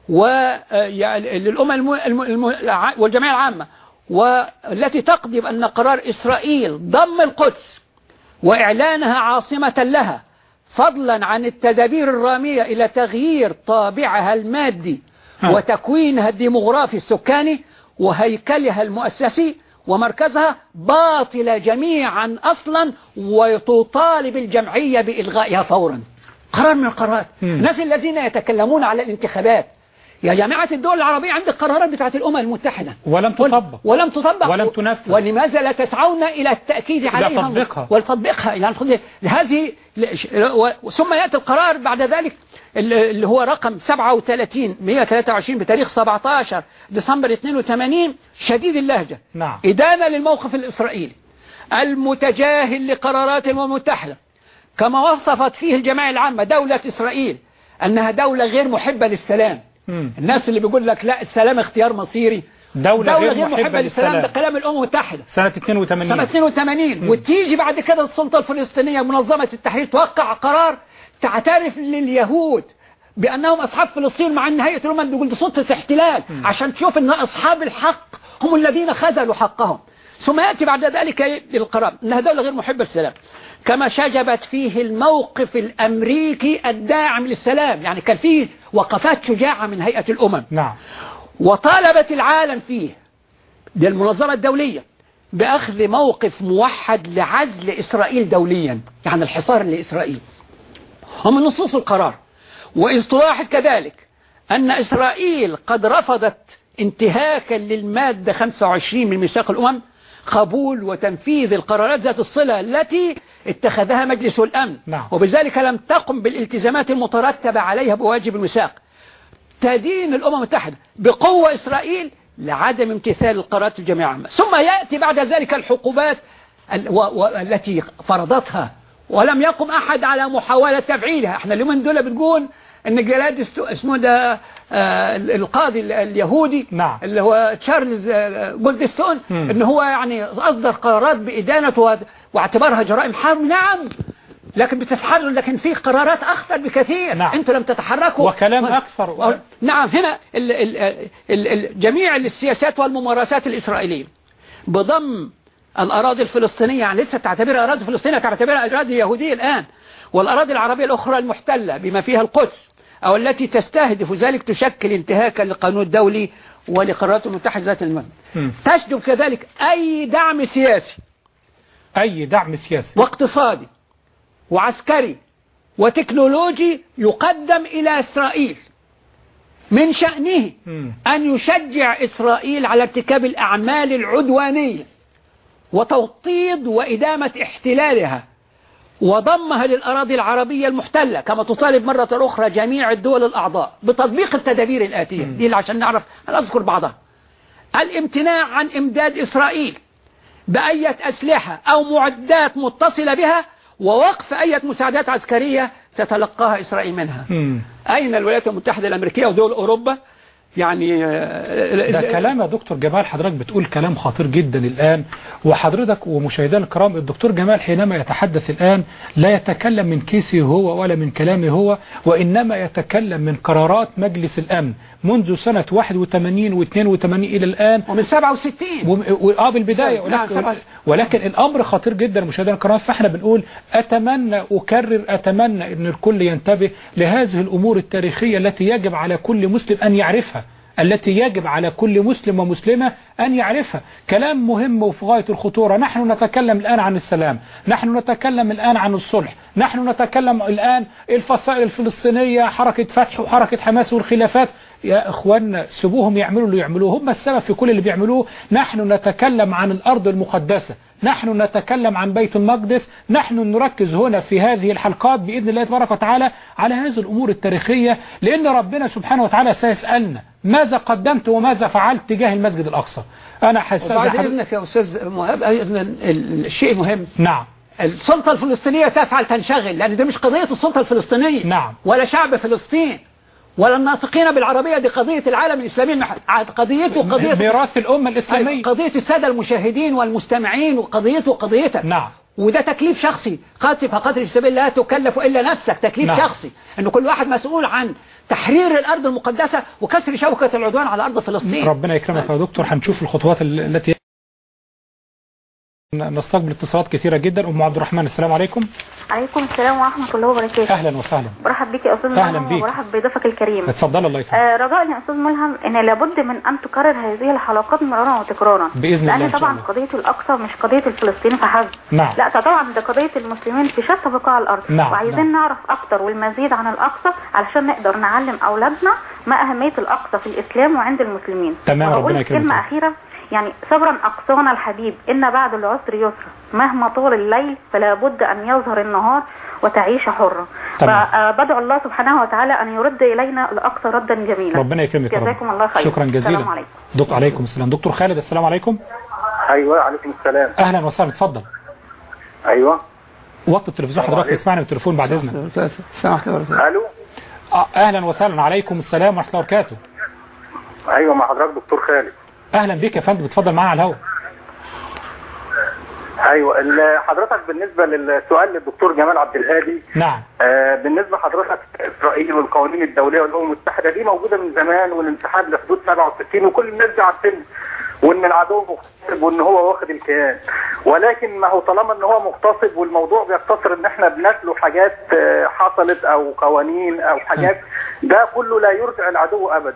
وللأمم. الم... الم... والجمعية العامة والتي تقضي بأن قرار إسرائيل ضم القدس وإعلانها عاصمة لها فضلا عن التدابير الرامية إلى تغيير طابعها المادي ها. وتكوينها الديمغرافي السكاني وهيكلها المؤسسي ومركزها باطلة جميعا أصلا وتطالب الجمعية بإلغائها فورا قرار من القرارات. الناس الذين يتكلمون على الانتخابات يا جماعة الدول العربية عندك قرارات بتاعت الأمم المتحدة ولم تطبق ولم تطبق ولم تنفذ. ولماذا لا تسعون إلى التأكيد عليها تطبيقها. ولتطبيقها يعني خذ- هذه ثم يأتي القرار بعد ذلك اللي هو رقم 37 123 بتاريخ 17 ديسمبر 82 شديد اللهجة نعم. إدانة للموقف الإسرائيلي المتجاهل لقرارات الأمم المتحدة كما وصفت فيه الجماعة العامة دولة إسرائيل أنها دولة غير محبة للسلام. الناس اللي بيقول لك لا السلام اختيار مصيري. دولة غير محبة محبة للسلام ده. كلام الأمم المتحدة. سنة 82 سنة 82 وتيجي بعد كده السلطة الفلسطينية منظمة التحرير توقع قرار تعترف لليهود بأنهم أصحاب فلسطين مع أن هيئة الأمم بيقول دي سلطة احتلال. عشان تشوف أن أصحاب الحق هم الذين خذلوا حقهم. ثم يأتي بعد ذلك القرار أنها دولة غير محبة للسلام. كما شجبت فيه الموقف الأمريكي الداعم للسلام. يعني كان فيه وقفات شجاعة من هيئة الأمم. نعم. وطالبت العالم فيه دي المنظمة الدولية بأخذ موقف موحد لعزل إسرائيل دوليا يعني الحصار لإسرائيل. ومن نصوص القرار. وإذ تلاحظ كذلك أن إسرائيل قد رفضت انتهاكا للمادة 25 من ميثاق الأمم قبول وتنفيذ القرارات ذات الصلة التي اتخذها مجلس الأمن. نعم. وبذلك لم تقم بالالتزامات المترتبة عليها بواجب الميثاق تدين الأمم المتحدة بقوة إسرائيل لعدم امتثال القرارات الجميع العامة. ثم يأتي بعد ذلك الحقوبات التي فرضتها. ولم يقم أحد على محاولة تفعيلها. إحنا اليومين دول بتقول إن جلاد اسمه ده القاضي ال- اليهودي نعم. اللي هو تشارلز آه، جولدستون. ان هو يعني أصدر قرارات بإدانة واعتبارها جرائم حرب نعم لكن بتتحرر لكن في قرارات أخطر بكثير نعم. أنتوا لم تتحركوا وكلام و- أكثر. و- نعم هنا ال ال ال ال جميع السياسات والممارسات الإسرائيلية بضم الأراضي الفلسطينية يعني لسه تعتبرها أراضي فلسطينية تعتبرها أراضي يهودية الآن والأراضي العربية الأخرى المحتلة بما فيها القدس أو التي تستهدف ذلك تشكل انتهاكا للقانون الدولي ولقرارات المتحدة ذات المجد مم. تشجب كذلك أي دعم سياسي أي دعم سياسي واقتصادي وعسكري وتكنولوجي يقدم إلى إسرائيل من شأنه. أن يشجع إسرائيل على ارتكاب الأعمال العدوانية وتوطيد وإدامة احتلالها وضمها للأراضي العربية المحتلة كما تطالب مرة أخرى جميع الدول الأعضاء بتطبيق التدابير الآتية. دي اللي عشان نعرف أنا أذكر بعضها. الامتناع عن إمداد إسرائيل بأية أسلحة أو معدات متصلة بها ووقف أية مساعدات عسكرية تتلقاها إسرائيل منها. مم. أين الولايات المتحدة الأمريكية ودول أوروبا يعني آه، ده كلام يا دكتور جمال حضرتك بتقول كلام خطير جدا الآن وحضرتك ومشاهدينا الكرام الدكتور جمال حينما يتحدث الآن لا يتكلم من كيسه هو ولا من كلامه هو وإنما يتكلم من قرارات مجلس الأمن منذ سنة 81 و82 إلى الآن. ومن 67 وم- و- آه بالبداية نعم، ولكن. ولكن الأمر خطير جدا مشاهدينا الكرام فإحنا بنقول أتمنى أكرر أتمنى أن الكل ينتبه لهذه الأمور التاريخية التي يجب على كل مسلم أن يعرفها. التي يجب على كل مسلم ومسلمة أن يعرفها. كلام مهم وفي غاية الخطورة. نحن نتكلم الآن عن السلام. نحن نتكلم الآن عن الصلح. نحن نتكلم الآن الفصائل الفلسطينية حركة فتح وحركة حماس والخلافات. يا اخوانا سيبوهم يعملوا اللي يعملوه. هم السبب في كل اللي بيعملوه. نحن نتكلم عن الأرض المقدسة. نحن نتكلم عن بيت المقدس. نحن نركز هنا في هذه الحلقات بإذن الله تبارك وتعالى على هذه الأمور التاريخية لأن ربنا سبحانه وتعالى سيسألنا ماذا قدمت وماذا فعلت تجاه المسجد الأقصى؟ أنا حسنا وبعد إذنك يا أستاذ مهاب الشيء مهم. نعم. السلطة الفلسطينية تفعل تنشغل لأن دي مش قضية السلطة الفلسطينية. نعم. ولا شعب فلسطين. ولا الناطقين بالعربية دي قضية العالم الإسلامي قضيته قضية ميراث الأمة الإسلامية. قضية السادة المشاهدين والمستمعين وقضيته قضيتك نعم. وده تكليف شخصي. قاتل فقاتل في سبيل الله لا تكلف إلا نفسك. تكليف نعم. شخصي. أن كل واحد مسؤول عن تحرير الأرض المقدسة وكسر شوكة العدوان على أرض فلسطين. ربنا يكرمك يا دكتور. هنشوف الخطوات ال- التي نستقبل اتصالات كثيرة جدا. أم عبد الرحمن السلام عليكم. عليكم السلام ورحمة الله وبركاته. أهلا وسهلا. برحب بك يا أستاذ أهلا بيك. وبرحب بضيفك الكريم. اتفضل الله يكرمك آه رجاء يا أستاذ ملهم أن لابد من أن تكرر هذه الحلقات مرارا وتكرارا. بإذن الله لأن طبعا. قضية الأقصى مش قضية الفلسطيني فحسب نعم. لا طبعا ده قضية المسلمين في شتى بقاع الأرض. نعم، وعايزين نعم. نعرف أكتر والمزيد عن الأقصى علشان نقدر نعلم أولادنا ما أهمية الأقصى في الإسلام وعند المسلمين. تمام، ربنا يكرمك. كلمة أخيرة. يعني صبرا أقصانا الحبيب إن بعد العسر يسر مهما طال الليل فلا بد أن يظهر النهار وتعيش حرة تمام. فبدعو الله سبحانه وتعالى أن يرد إلينا الأقصى ردا جميلا. ربنا يكرمك. جزاكم الله خير شكرا جزيلا. السلام عليكم. دكتور عليكم السلام. دكتور خالد السلام عليكم. أيوه عليكم السلام. أهلا وسهلا. اتفضل. أيوه. وطي التلفزيون حضرتك. اسمعني بالتليفون بعد إذنك. السلام عليكم ورحمة الله. ألو؟ أهلا وسهلا. عليكم السلام ورحمة الله وبركاته. أيوه مع حضرتك دكتور خالد. أهلا بك يا فندم اتفضل معانا على الهواء أيوه حضرتك بالنسبة للسؤال للدكتور جمال عبد الهادي نعم. آه، بالنسبة لحضرتك إسرائيل والقوانين الدولية والأمم المتحدة دي موجودة من زمان والانسحاب لحدود 67 وكل الناس دي عارفين وإن العدو مغتصب وإن هو واخد الكيان. ولكن ما هو طالما إن هو مغتصب والموضوع بيقتصر إن إحنا بنتلو حاجات آه، حصلت أو قوانين أو حاجات ده كله لا يرجع العدو ابدا.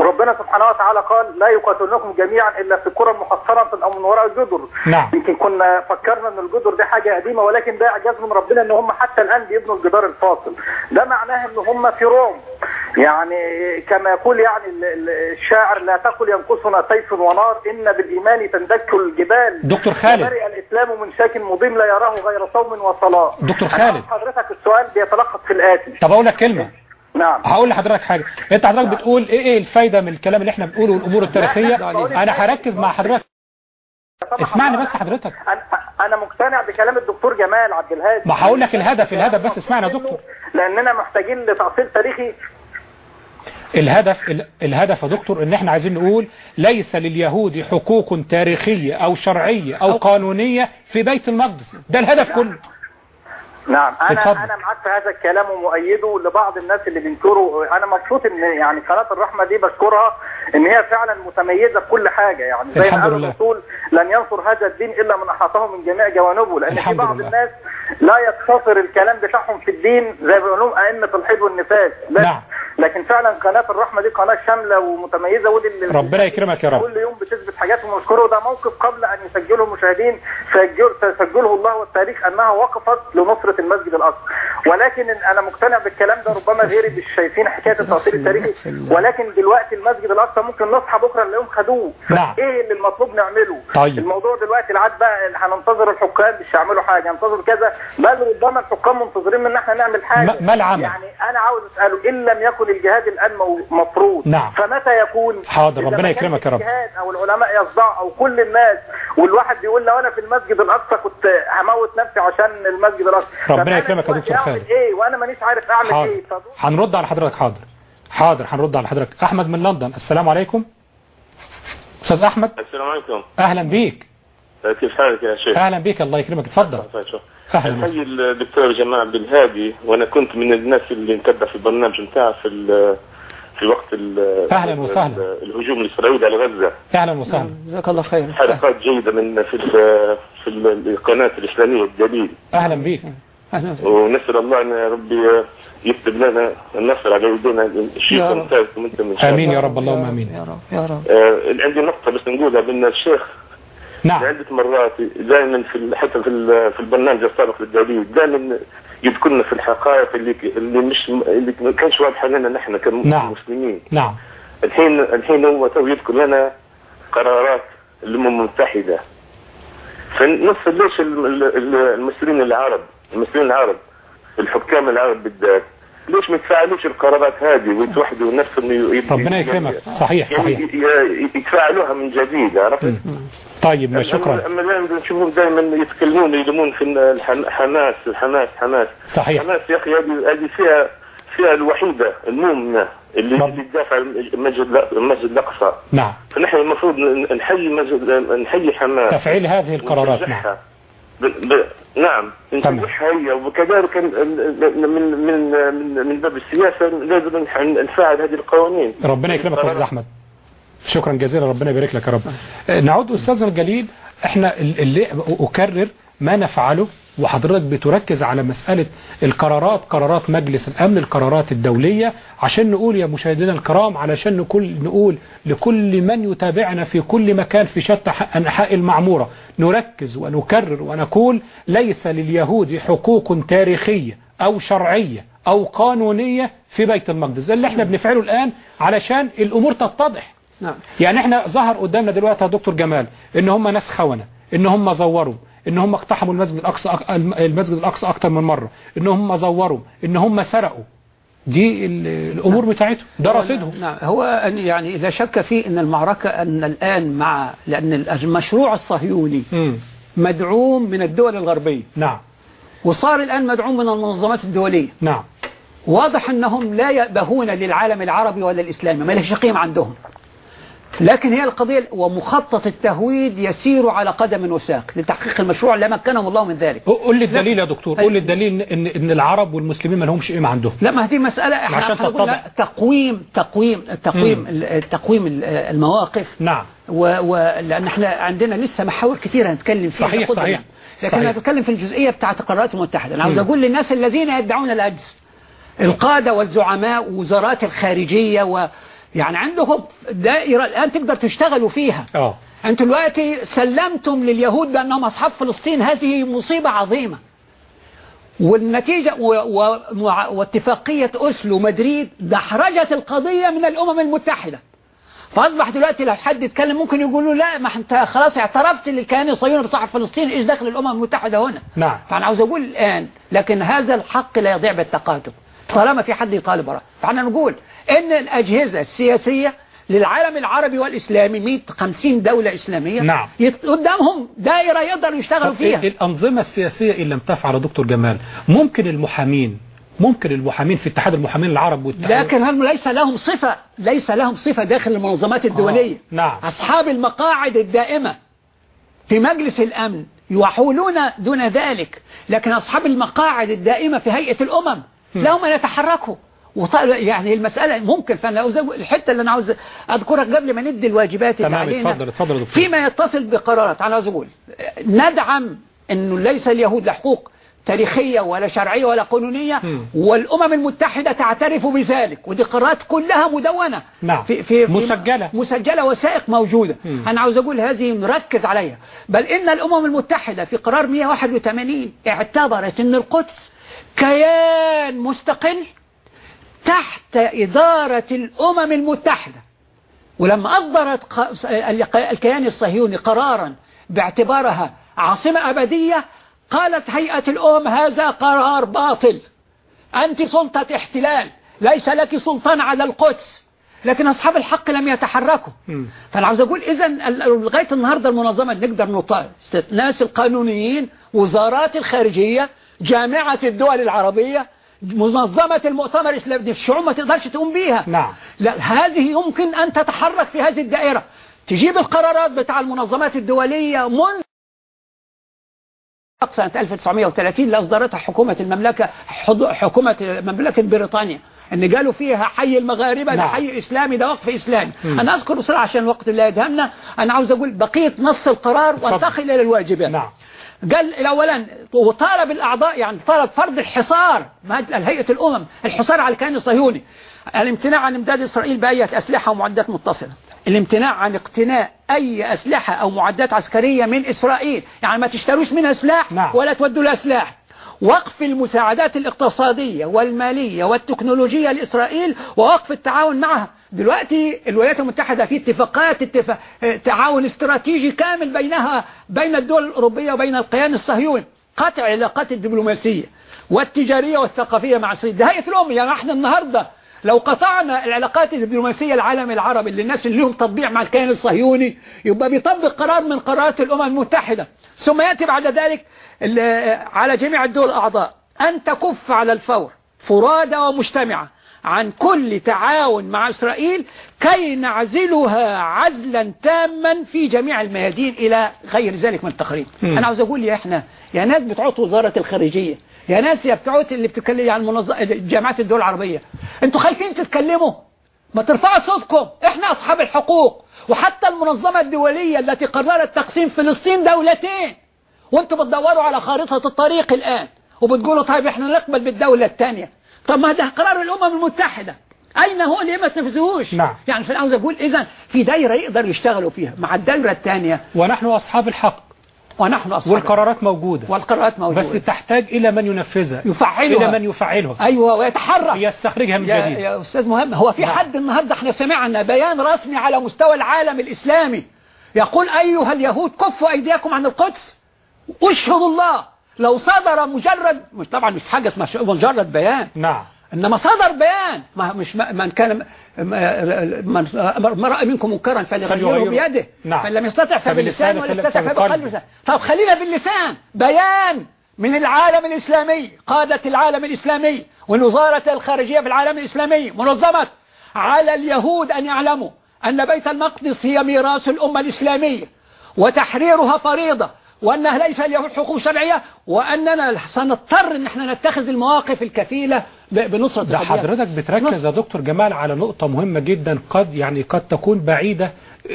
وربنا سبحانه وتعالى قال لا يقاتلونكم جميعا إلا في قرى محصنه أو من وراء الجدر. نعم. يمكن كنا فكرنا إن الجدر دي حاجة قديمة ولكن ده إعجاز من ربنا إن هم حتى الآن بيبنوا الجدار الفاصل. ده معناه إن هم في روم. يعني كما يقول يعني ال- ال- الشاعر لا تقل ينقصنا سيف ونار إن بالإيمان تندك الجبال. دكتور خالد. وبرئ الإسلام من شاك مضيم لا يراه غير صوم وصلاة. دكتور خالد. حضرتك السؤال بيتلخص في الآتي. طب أقول لك كلمة. نعم هقول لحضرتك حاجة انت حضرتك بتقول إيه إيه الفايده من الكلام اللي إحنا بنقوله والامور التاريخيه أنا هركز مع حضرتك اسمعني بس حضرتك أنا مقتنع بكلام الدكتور جمال عبد الهادي ما هقول لك الهدف الهدف بس اسمعني يا دكتور لاننا محتاجين لتاصيل تاريخي الهدف ال- الهدف يا دكتور ان إحنا عايزين نقول ليس لليهود حقوق تاريخية أو شرعية أو قانونية في بيت المقدس ده الهدف كله نعم أنا اتفضل. أنا معاك في هذا الكلام ومؤيده لبعض الناس اللي بينكروا أنا مبسوط إن يعني قناة الرحمة دي بشكرها إن هي فعلا متميزة في كل حاجة يعني زي ما قال. الرسول لن ينصر هذا الدين إلا من أحاطه من جميع جوانبه لأن في بعض لله. الناس لا يقتصر الكلام بتاعهم في الدين زي ما بيقولوا أئمة الحيض والنفاس بس نعم. لكن فعلا قناة الرحمة دي قناة شاملة ومتميزة ودي اللي ربنا يكرمك يا رب. كل يوم بتثبت حاجات ومذكره ده موقف قبل أن يسجله المشاهدين سجل سجله الله والتاريخ أنها وقفت لنصرة المسجد الأقصى. ولكن أنا مقتنع بالكلام ده ربما غيري مش شايفين حكاية التاصيل التاريخي. ولكن دلوقتي المسجد الأقصى ممكن نصحى بكرة نلاقيهم خدوه. نعم. إيه اللي المطلوب نعمله؟ طيب. الموضوع دلوقتي العاد بقى هننتظر الحكام مش هيعملوا حاجة هننتظر كذا. بل ربما الحكام منتظرين إن إحنا نعمل حاجة. ما- ما العمل؟ يعني أنا عاوز أسأله إن لم يكن الجهاد الآن مفروض. نعم. فمتى يكون؟ حاضر، ربنا يكرمك يا رب. الجهاد أو العلماء يصدعوا أو كل الناس والواحد بيقول لو أنا في المسجد الأقصى كنت هموت نفسي عشان المسجد الأقصى. ربنا يكرمك يا دكتور خالد. إيه؟ وأنا مانيش عارف أعمل حاضر. إيه. طب هنرد على حضرتك حاضر. حاضر هنرد على حضرتك. أحمد من لندن. السلام عليكم. أستاذ أحمد. السلام عليكم. أهلا بيك. كيف حالك يا شيخ؟ أهلا بيك. الله يكرمك. اتفضل. حي الدكتور جمال عبد الهادي وأنا كنت من الناس اللي نتبع في البرنامج نتاعه في ال- في وقت ال- أهلاً وسهلاً. ال- الهجوم الإسرائيلي على غزة. أهلا وسهلا. جزاك الله خير. حلقات جيدة من في ال- في ال- القناة الإسلامية الدليل أهلا بيك. أهلا وسهلا. ونسأل الله أن ربي يكتب لنا النصر على يدينا الشيخ. ممتاز وأنت من شاء آمين الله. يا رب. اللهم آمين. يا رب يا رب. آه، عندي نقطة بس نقولها بأن الشيخ نعم. عدة مرات دائما في حتى في في البرنامج السابق للدليل دائما يذكرنا في الحقائق اللي اللي مش اللي ما كانش واضحة لنا نحن نعم. كمسلمين. نعم. الحين الحين هو تو يذكر لنا قرارات الأمم المتحدة فنصل ليش ال- ال- ال- المسلمين العرب المسلمين العرب الحكام العرب بالذات ليش ما يتفاعلوش القرارات هذه ويتوحدوا نفسهم ي- ي- ربنا يكرمك صحيح يعني صحيح. يتفاعلوها من جديد عرفت؟ طيب شكرا. أما دائما نشوفهم دائما يتكلمون يلمون في حماس الحماس حماس. صحيح. حماس يا أخي هذه هذه فيها فيها الوحيدة المؤمنة اللي اللي تدافع المسجد المسجد الأقصى. نعم. فنحن المفروض نحيي مسجد نحيي حماس. تفعيل هذه القرارات نعم. ب... ب... نعم. نشجعها هي وكذلك من من من من باب السياسة لازم نفعل هذه القوانين. ربنا يكرمك يا أستاذ أحمد. شكرا جزيلا ربنا يبارك لك يا رب. نعود أستاذنا الجليل إحنا ال- اللي أكرر ما نفعله وحضرتك بتركز على مسألة القرارات قرارات مجلس الأمن القرارات الدولية عشان نقول يا مشاهدينا الكرام علشان نقول, نقول لكل من يتابعنا في كل مكان في شتى أنحاء المعمورة. نركز ونكرر ونقول ليس لليهود حقوق تاريخية أو شرعية أو قانونية في بيت المقدس. اللي إحنا بنفعله الآن علشان الأمور تتضح. نعم. يعني إحنا ظهر قدامنا دلوقتي يا دكتور جمال إن هم ناس خونة إن هم زوروا إن هم اقتحموا المسجد الأقصى المسجد الأقصى أكتر من مرة. إن هم زوروا إن هم سرقوا. دي ال- الأمور بتاعتهم ده رصيدهم. نعم. هو يعني لا شك في أن المعركة أن الآن مع لأن المشروع الصهيوني مدعوم من الدول الغربية. نعم. وصار الآن مدعوم من المنظمات الدولية. نعم. واضح أنهم لا يأبهون للعالم العربي ولا الإسلامي ما لهش قيمة عندهم. لكن هي القضية ومخطط التهويد يسير على قدم وساق لتحقيق المشروع لا مكنهم الله من ذلك. قول لي الدليل يا دكتور. قول لي الدليل ان إن العرب والمسلمين ما لهمش قيمة عندهم. لا ما هذه مسألة إحنا عشان تتضح. لا، تقويم تقويم تقويم تقويم المواقف. نعم. ولأن إحنا عندنا لسه محاور كثيرة نتكلم فيها. صحيح، صحيح. يعني. لكن صحيح. أنا بتكلم في الجزئية بتاعت القرارات المتحدة. أنا عاوز. أقول للناس الذين يدعون العجز. القادة والزعماء ووزارات الخارجية و يعني عندهم دائرة الآن تقدر تشتغلوا فيها. آه. أنتم دلوقتي سلمتم لليهود بأنهم أصحاب فلسطين. هذه مصيبة عظيمة. والنتيجة و و واتفاقية أسلو مدريد دحرجت القضية من الأمم المتحدة. فأصبح دلوقتي لو حد يتكلم ممكن يقولوا لا ما أنت خلاص اعترفت للكيان الصهيوني بصاحب فلسطين إيش دخل الأمم المتحدة هنا؟ نعم. فأنا عاوز أقول الآن لكن هذا الحق لا يضيع بالتقادم طالما في حد يطالب وراه فأنا نقول إن الأجهزة السياسية للعالم العربي والإسلامي 150 دولة إسلامية نعم. قدامهم دائرة يقدروا يشتغلوا فيها. الأنظمة السياسية إن لم تفعل دكتور جمال ممكن المحامين ممكن المحامين في اتحاد المحامين العرب والتحاد لكن هم ليس لهم صفة ليس لهم صفة داخل المنظمات الدولية. آه، نعم. أصحاب المقاعد الدائمة في مجلس الأمن يحولون دون ذلك لكن أصحاب المقاعد الدائمة في هيئة الأمم لهم أن يتحركوا. يعني المسألة ممكن فأنا الحتة اللي أنا عاوز أذكرها قبل ما ندي الواجبات اللي تمام علينا. اتفضل اتفضل فيما يتصل بقرارات أنا عاوز أقول ندعم أنه ليس اليهود له حقوق تاريخية ولا شرعية ولا قانونية مم. والأمم المتحدة تعترف بذلك ودي قرارات كلها مدونة. نعم. في في مسجلة. مسجلة وثائق موجودة. مم. أنا عاوز أقول هذه نركز عليها. بل إن الأمم المتحدة في قرار 181 اعتبرت أن القدس كيان مستقل تحت إدارة الأمم المتحدة. ولما أصدرت الكيان الصهيوني قرارا باعتبارها عاصمة أبدية قالت هيئة الأمم هذا قرار باطل. أنت سلطة احتلال ليس لك سلطان على القدس. لكن أصحاب الحق لم يتحركوا. فأنا عاوز أقول إذا لغاية النهاردة المنظمة نقدر نطالب ناس القانونيين وزارات الخارجية جامعة الدول العربية منظمة المؤتمر الإسلامي الشعوب ما تقدرش تقوم بيها. نعم. لا هذه يمكن أن تتحرك في هذه الدائرة. تجيب القرارات بتاع المنظمات الدولية منذ سنة 1930 اللي أصدرتها حكومة المملكة حكومة مملكة بريطانيا. إن قالوا فيها حي المغاربة ده نعم. حي إسلامي ده وقف إسلامي. مم. أنا أذكر بسرعة عشان الوقت لا يدهمنا. أنا عاوز أقول بقية نص القرار وأنتقل إلى الواجبات. نعم. قال أولا وطالب الأعضاء يعني طالب فرض الحصار هيئة الأمم الحصار على الكيان الصهيوني. الامتناع عن امداد إسرائيل بأي أسلحة ومعدات متصلة. الامتناع عن اقتناء أي أسلحة أو معدات عسكرية من إسرائيل. يعني ما تشتروش منها سلاح نعم. ولا تودوا لها سلاح. وقف المساعدات الاقتصادية والمالية والتكنولوجية لإسرائيل ووقف التعاون معها. دلوقتي الولايات المتحدة في اتفاقات اتفاق تعاون استراتيجي كامل بينها بين الدول الأوروبية وبين القيان الصهيوني قطع العلاقات الدبلوماسية والتجارية والثقافية مع إسرائيل ده هيئة الأم يعني إحنا النهاردة لو قطعنا العلاقات الدبلوماسية العالم العربي اللي الناس اللي لهم تطبيع مع الكيان الصهيوني يبقى بيطبق قرار من قرارات الأمم المتحدة. ثم يأتي بعد ذلك على جميع الدول الأعضاء أن تكف على الفور فرادى ومجتمعة. عن كل تعاون مع إسرائيل كي نعزلها عزلا تاما في جميع الميادين إلى غير ذلك من التقرير مم. أنا عاوز أقول يا إحنا يا ناس بتوع وزارة الخارجية يا ناس يا بتوع اللي بتتكلم عن منظ... جامعات الدول العربية. أنتوا خايفين تتكلموا؟ ما ترفعوا صوتكم. إحنا أصحاب الحقوق. وحتى المنظمة الدولية التي قررت تقسيم فلسطين دولتين. وانتوا بتدوروا على خارطة الطريق الآن. وبتقولوا طيب إحنا نقبل بالدولة الثانية طب ما ده قرار الأمم المتحدة. أين هو اللي ما تنفذوش نعم. يعني في الأول أقول إذا في دايرة يقدر يشتغلوا فيها مع الدايرة الثانية. ونحن أصحاب الحق. ونحن أصحاب والقرارات موجودة. والقرارات موجودة. بس تحتاج إلى من ينفذها. يفعلها. إلى من يفعلها. أيوة ويتحرك. يستخرجها من يا, جديد. يا أستاذ مهم هو في نعم. حد النهاردة إحنا سمعنا بيان رسمي على مستوى العالم الإسلامي. يقول أيها اليهود كفوا أيديكم عن القدس. أشهد الله. لو صدر مجرد مش طبعا مش حاجة اسمها مجرد بيان نعم إنما صدر بيان ما مش ما- من كان من رأى منكم منكرا فليغيره. بيده نعم. فإن لم يستطع فباللسان ولا يستطع. فبقلبه طب خلينا باللسان بيان من العالم الإسلامي قادة العالم الإسلامي ووزارة الخارجية في العالم الإسلامي منظمة على اليهود أن يعلموا أن بيت المقدس هي ميراث الأمة الإسلامية وتحريرها فريضة وأنها ليس حقوق شرعية وأننا سنضطر أن إحنا نتخذ المواقف الكفيلة بنصرة ده. حضرتك بتركز يا دكتور جمال على نقطة مهمة جدا قد يعني قد تكون بعيدة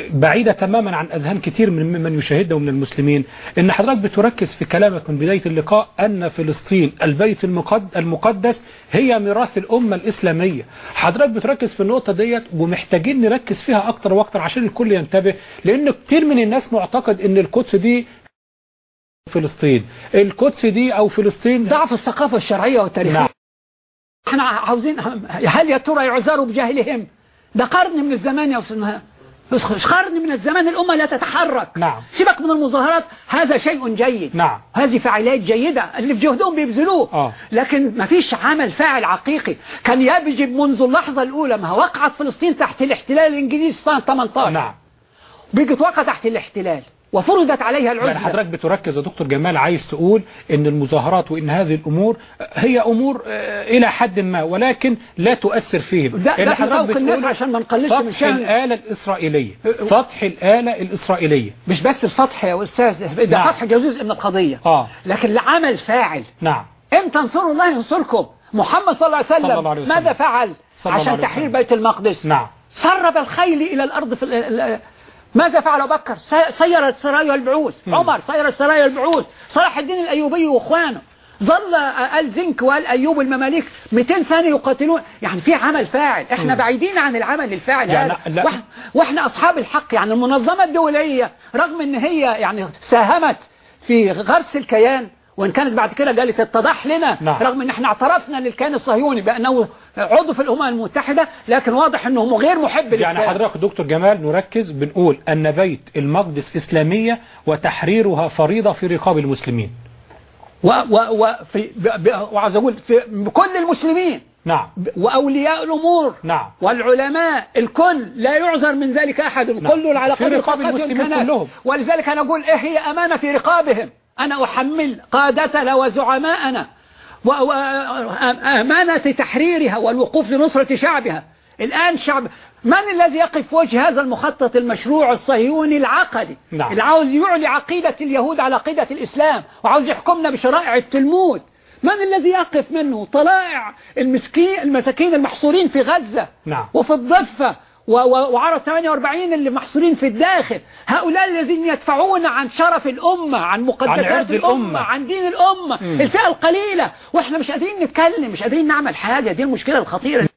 بعيدة تماما عن أذهان كتير من ممن يشاهدها ومن المسلمين إن حضرتك بتركز في كلامك من بداية اللقاء أن فلسطين البيت المقد- المقدس هي ميراث الأمة الإسلامية حضرتك بتركز في النقطة ديت ومحتاجين نركز فيها أكتر وأكتر عشان الكل ينتبه لأن كتير من الناس معتقد إن القدس دي فلسطين. القدس دي أو فلسطين ضعف الثقافة الشرعية والتاريخية. نعم. إحنا عاوزين هل يا ترى يعذروا بجهلهم ده قرن من الزمان يا أستاذ مش قرن من الزمان الأمة لا تتحرك. نعم. سيبك من المظاهرات. هذا شيء جيد. نعم. هذه فعاليات جيدة. اللي في جهدهم بيبذلوه. آه. لكن ما فيش عمل فاعل عقيقي. كان يجب منذ اللحظة الأولى ما وقعت فلسطين تحت الاحتلال الإنجليزي سنة 18 نعم. بيجت وقع تحت الاحتلال. وفرضت عليها يعني العزلة حضرتك بتركز يا دكتور جمال عايز تقول إن المظاهرات وإن هذه الأمور هي أمور آه، إلى حد ما ولكن لا تؤثر فيهم. ده, اللي ده حضرتك بتقوله عشان ما نقللش من فتح شأن الآلة الإسرائيلية. فتح الآلة الإسرائيلية. مش بس الفتح يا أستاذ ده نعم. فتح جزء من القضية. آه. لكن العمل فاعل. نعم. إن تنصروا الله ينصركم. محمد صلى الله عليه وسلم, الله عليه وسلم. ماذا فعل؟ عشان تحرير. بيت المقدس. نعم. سرب الخيل إلى الأرض في ماذا فعل أبو بكر؟ سي- سيرت سرايا البعوث مم. عمر سيرت سرايا البعوث صلاح الدين الأيوبي وإخوانه. ظل آل زنك وآل أيوب المماليك 200 سنة يقاتلون. يعني في عمل فاعل. إحنا. بعيدين عن العمل الفاعل. يعني هذا. وإحنا أصحاب الحق. يعني المنظمة الدولية رغم إن هي يعني ساهمت في غرس الكيان وإن كانت بعد كده قالت اتضح لنا نعم. رغم إن إحنا اعترفنا للكيان الصهيوني بأنه عضو في الأمم المتحدة لكن واضح إنه غير محب يعني. حضرتك دكتور جمال نركز بنقول أن بيت المقدس إسلامية وتحريرها فريضة في رقاب المسلمين و و و في ب ب وعاوز أقول في بكل المسلمين نعم وأولياء الأمور نعم والعلماء الكل لا يعذر من ذلك أحد نعم. كل على قدر طاقته. كلهم. ولذلك أنا أقول إيه هي أمانة في رقابهم أنا أحمل قادتنا وزعماءنا وأمانة تحريرها والوقوف لنصرة شعبها الآن شعب من الذي يقف وجه هذا المخطط المشروع الصهيوني العقدي نعم. اللي عاوز يعلي عقيدة اليهود على عقيدة الإسلام وعاوز يحكمنا بشرائع التلمود من الذي يقف منه طلائع المسكين المساكين المحصورين في غزة نعم. وفي الضفة وعرب 48 اللي محصورين في الداخل. هؤلاء الذين يدفعون عن شرف الأمة عن مقدسات عرض الأمة الأمة. عن دين الأمة. مم. الفئة القليلة. وإحنا مش قادرين نتكلم مش قادرين نعمل حاجة. دي المشكلة الخطيرة.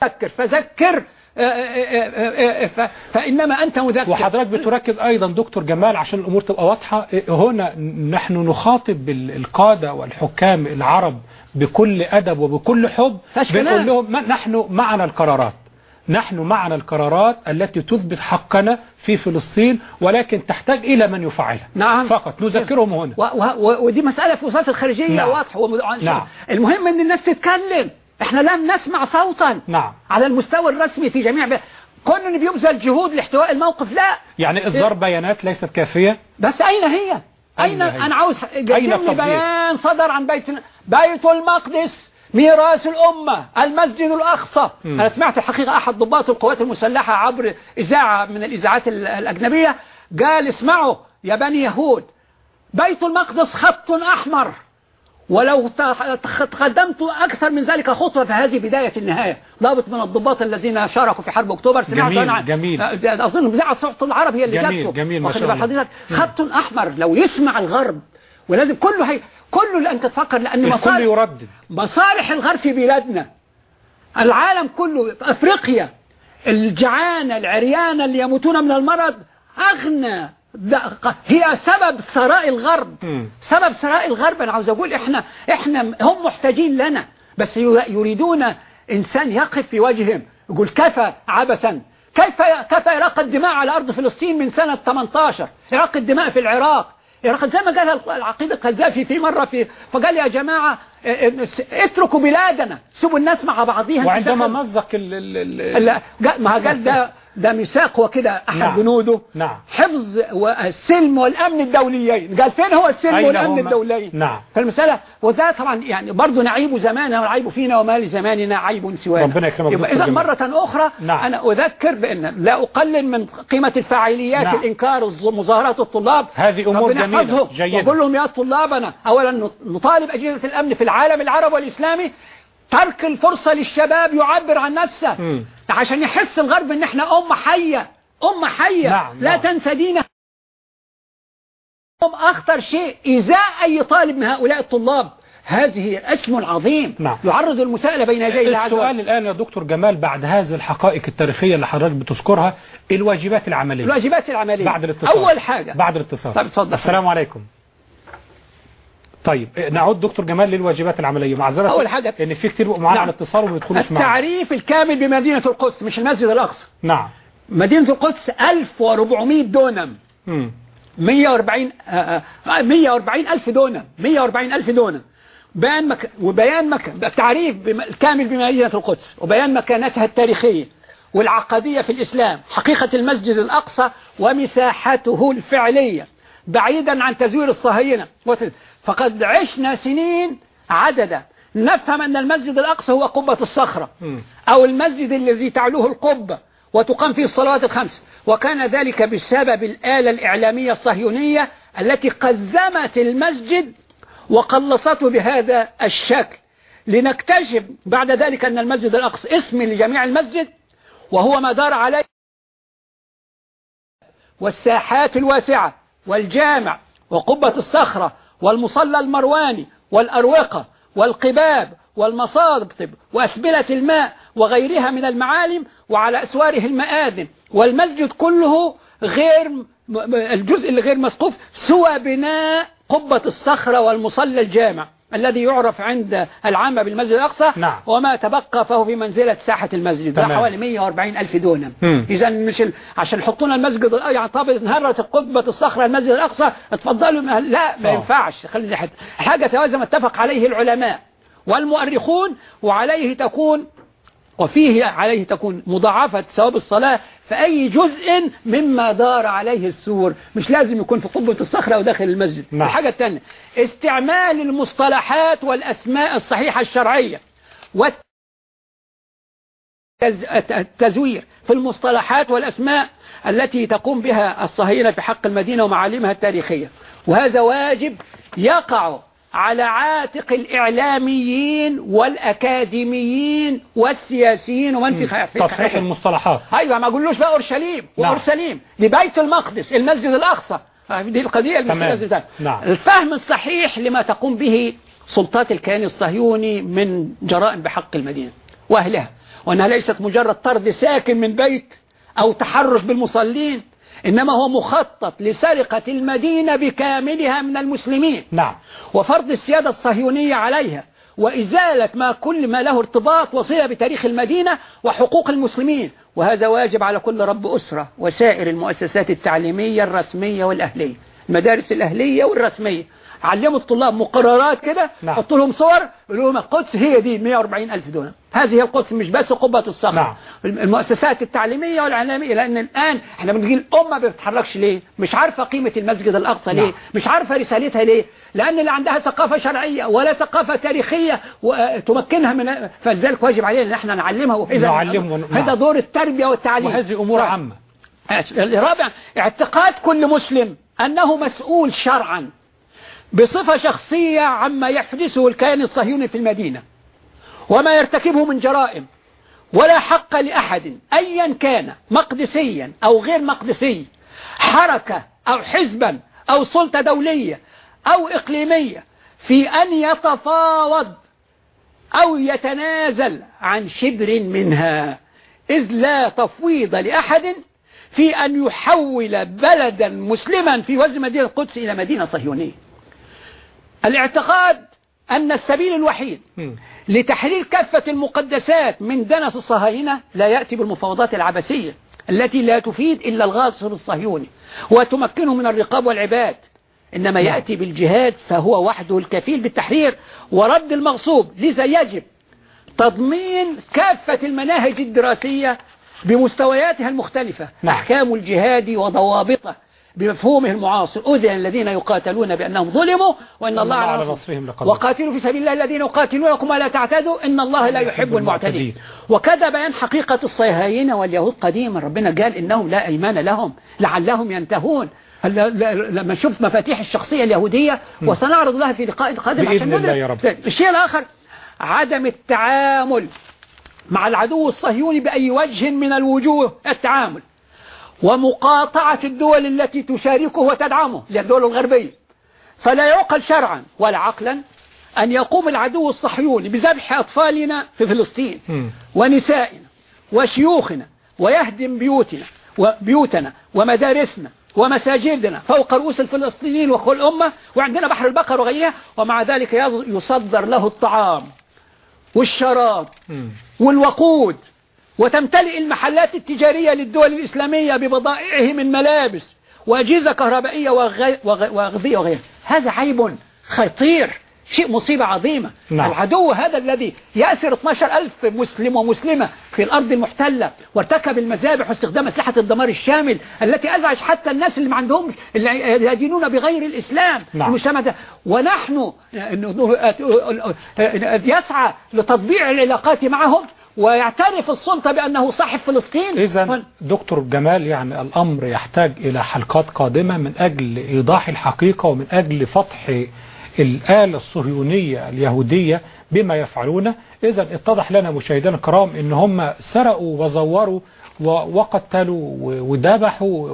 فذكر فذكر آه، آه، آه، فإنما أنت مذكر. وحضرتك بتركز أيضا دكتور جمال عشان الأمور تبقى واضحة. هنا نحن نخاطب ال- القادة والحكام العرب بكل أدب وبكل حب. بنقول لهم نحن معنا القرارات. نحن معنا القرارات التي تثبت حقنا في فلسطين ولكن تحتاج إلى من يفعلها. نعم. فقط. نذكرهم هنا. و و ودي مسألة في وزارة الخارجية نعم. واضحة. ومد- نعم. المهم إن الناس تتكلم. إحنا لم نسمع صوتا. نعم. على المستوى الرسمي في جميع ب... كون إن بيبذل جهود لاحتواء الموقف لا. يعني إصدار بيانات ليست كافية؟ بس أين هي؟ أين أين, هي؟ أنا عاوز أين لي التطبيق؟ بيان صدر عن بيت بيت المقدس. ميراث الأمة المسجد الأقصى. أنا سمعت الحقيقة أحد ضباط القوات المسلحة عبر إذاعة من الإذاعات ال- الأجنبية قال اسمعوا يا بني يهود بيت المقدس خط أحمر ولو تقدمت أكثر من ذلك خطوة فهذه بداية النهاية ضابط من الضباط الذين شاركوا في حرب أكتوبر سمعت جميل، أنا عن- جميل. آه، أظن إذاعة صوت العرب هي اللي جميل، جابته جميل، ما واخد شاء الله. خط أحمر لو يسمع الغرب ولازم كله هي كله اللي أنت تفكر لأن مصالح يردد. مصالح الغرب في بلادنا. العالم كله في أفريقيا الجعانة العريانة اللي يموتون من المرض أغنى. هي سبب ثراء الغرب. سبب ثراء الغرب أنا عاوز أقول إحنا إحنا هم محتاجين لنا. بس ير- يريدون إنسان يقف في وجههم. يقول كفى عبثا كيف كيف إراقة الدماء على أرض فلسطين من سنة 18 إراقة الدماء في العراق. إراقة زي ما قال العقيد القذافي في مرة في فقال يا جماعة آه، آه، اتركوا بلادنا سيبوا الناس مع بعضيها وعندما مزق ال ال ال ما قال ده ده ميثاق وكده أحد نعم. بنوده نعم حفظ السلم والأمن الدوليين قال فين هو السلم والأمن هم؟ الدوليين نعم فالمسألة وده طبعا يعني برضه نعيب زماننا والعيب فينا وما لزماننا عيب سوانا ربنا يكرمك يبقى إذا. مرة أخرى نعم. أنا أذكر بأن لا أقلل من قيمة الفعاليات نعم. الإنكار مظاهرات الطلاب هذه أمور جميلة، جيدة. وأقول لهم يا طلابنا أولا نطالب أجهزة الأمن في العالم العربي والإسلامي ترك الفرصة للشباب يعبر عن نفسه مم. عشان يحس الغرب إن إحنا أمة حية أمة حية. نعم، لا نعم. تنسى دينها. أخطر شيء إزاء أي طالب من هؤلاء الطلاب. هذه اسم عظيم نعم. يعرض المساءلة بين يدي الله عز وجل. السؤال الآن يا دكتور جمال بعد هذه الحقائق التاريخية اللي حضرتك بتذكرها الواجبات العملية. الواجبات العملية. بعد الاتصال. أول حاجة. بعد الاتصال. طب اتفضل. السلام عليكم. طيب إيه، نعود دكتور جمال للواجبات العملية. معذرة أول حاجة. إن في كتير بقوا معانا نعم. على الاتصال وما بيدخلوش معانا التعريف الكامل بمدينة القدس مش المسجد الأقصى. نعم. مدينة القدس 1400 دونم. مم. 140 آه، آه، 140 ألف دونم. 140 ألف دونم. بيان مك... وبيان مك... تعريف بم... الكامل بمدينة القدس وبيان مكانتها التاريخية والعقدية في الإسلام حقيقة المسجد الأقصى ومساحته الفعلية بعيدا عن تزوير الصهاينة. فقد عشنا سنين عددا. نفهم أن المسجد الأقصى هو قبة الصخرة. أو المسجد الذي تعلوه القبة وتقام فيه الصلوات الخمس. وكان ذلك بسبب الآلة الإعلامية الصهيونية التي قزمت المسجد وقلصته بهذا الشكل. لنكتشف بعد ذلك أن المسجد الأقصى اسم لجميع المسجد وهو ما دار عليه والساحات الواسعة والجامع وقبة الصخرة. والمصلى المرواني والأروقة والقباب والمصاطب وأسبلة الماء وغيرها من المعالم وعلى أسواره المآذن والمسجد كله غير الجزء اللي غير مسقوف سوى بناء قبة الصخرة والمصلى الجامع. الذي يعرف عند العامة بالمسجد الأقصى نعم. وما تبقى فهو في منزلة ساحة المسجد ده. حوالي 140 ألف دونم. إذا مش ال... عشان يحطونا المسجد يعني طب انهرت قبة الصخرة المسجد الأقصى اتفضلوا ما- لا ما آه. ينفعش خلي. حاجة ما اتفق عليه العلماء والمؤرخون وعليه تكون وفيه عليه تكون مضاعفة ثواب الصلاة في أي جزء مما دار عليه السور. مش لازم يكون في قبة الصخرة أو داخل المسجد. نعم. الحاجة الثانية استعمال المصطلحات والأسماء الصحيحة الشرعية والتزوير في المصطلحات والأسماء التي تقوم بها الصهاينة في حق المدينة ومعالمها التاريخية. وهذا واجب يقع على عاتق الإعلاميين والأكاديميين والسياسيين ومن في خ- في تصحيح المصطلحات أيوه ما أقولوش بقى أورشليم نعم. واورشليم لبيت المقدس المسجد الأقصى دي. مش لازم نعم. الفهم الصحيح لما تقوم به سلطات الكيان الصهيوني من جرائم بحق المدينة وأهلها وأنها ليست مجرد طرد ساكن من بيت أو تحرش بالمصلين إنما هو مخطط لسرقة المدينة بكاملها من المسلمين. نعم. وفرض السيادة الصهيونية عليها وإزالة ما كل ما له ارتباط وصلة بتاريخ المدينة وحقوق المسلمين. وهذا واجب على كل رب أسرة وسائر المؤسسات التعليمية الرسمية والأهلية المدارس الأهلية والرسمية. علموا الطلاب مقررات كده نعم. حطوا لهم صور يقولوا لهم القدس هي دي 140 ألف دولار هذه هي القدس مش بس قبة الصخر. نعم. المؤسسات التعليمية والإعلامية لأن الآن إحنا بنجي الأمة ما بتتحركش ليه؟ مش عارفة قيمة المسجد الأقصى ليه؟ نعم. مش عارفة رسالتها ليه؟ لأن اللي عندها ثقافة شرعية ولا ثقافة تاريخية تمكنها من فلذلك واجب علينا إن إحنا نعلمها. وإذا نعلمهم، نعم. هذا دور التربية والتعليم. وهذه أمور طيب. عامة. رابعا اعتقاد كل مسلم أنه مسؤول شرعا. بصفة شخصية عما يحدثه الكيان الصهيوني في المدينة وما يرتكبه من جرائم ولا حق لأحد أيا كان مقدسيا أو غير مقدسي حركة أو حزبا أو سلطة دولية أو إقليمية في أن يتفاوض أو يتنازل عن شبر منها إذ لا تفويض لأحد في أن يحول بلدا مسلما في وزن مدينة القدس إلى مدينة صهيونية. الاعتقاد أن السبيل الوحيد. لتحرير كافة المقدسات من دنس الصهاينة لا يأتي بالمفاوضات العبثية التي لا تفيد إلا الغاصب الصهيوني وتمكنه من الرقاب والعباد. إنما يأتي بالجهاد فهو وحده الكفيل بالتحرير ورد المغصوب. لذا يجب تضمين كافة المناهج الدراسية بمستوياتها المختلفة. نعم. أحكام الجهاد وضوابطه بمفهومه المعاصر. أذن الذين يقاتلون بأنهم ظلموا وإن الله على نصرهم لقدير وقاتلوا في سبيل الله الذين يقاتلونكم ولا تعتدوا. إن الله لا يحب المعتدين. وكذا بيان حقيقة الصهاينة واليهود قديما. ربنا قال إنهم لا أيمان لهم لعلهم ينتهون. لما نشوف مفاتيح الشخصية اليهودية وسنعرض لها في لقاء قادم عشان الله ندرك. يا رب. الشيء الآخر عدم التعامل مع العدو الصهيوني بأي وجه من الوجوه. التعامل. ومقاطعة الدول التي تشاركه وتدعمه للدول الغربية فلا يعقل شرعا ولا عقلا أن يقوم العدو الصهيوني بذبح أطفالنا في فلسطين. ونسائنا وشيوخنا ويهدم بيوتنا وبيوتنا ومدارسنا ومساجدنا فوق رؤوس الفلسطينيين وكل الأمة وعندنا بحر البقر وغيرها ومع ذلك يص- يصدر له الطعام والشراب. والوقود وتمتلئ المحلات التجارية للدول الإسلامية ببضائعه من ملابس وأجهزة كهربائية وغي- وغ- وأغذية وغيرها هذا عيب خطير شيء مصيبة عظيمة نعم. العدو هذا الذي يأسر 12 ألف مسلم ومسلمة في الأرض المحتلة وارتكب المذابح واستخدام أسلحة الدمار الشامل التي أزعج حتى الناس اللي ما عندهم اللي يدينون بغير الإسلام نعم. المجتمع ده ونحن يسعى لتطبيع العلاقات معهم ويعترف السلطة بأنه صاحب فلسطين. إذا دكتور جمال يعني الأمر يحتاج إلى حلقات قادمة من أجل إيضاح الحقيقة ومن أجل فتح الآلة الصهيونية اليهودية بما يفعلونه إذا اتضح لنا مشاهدينا الكرام إن هم سرقوا وزوروا وقتلوا وذبحوا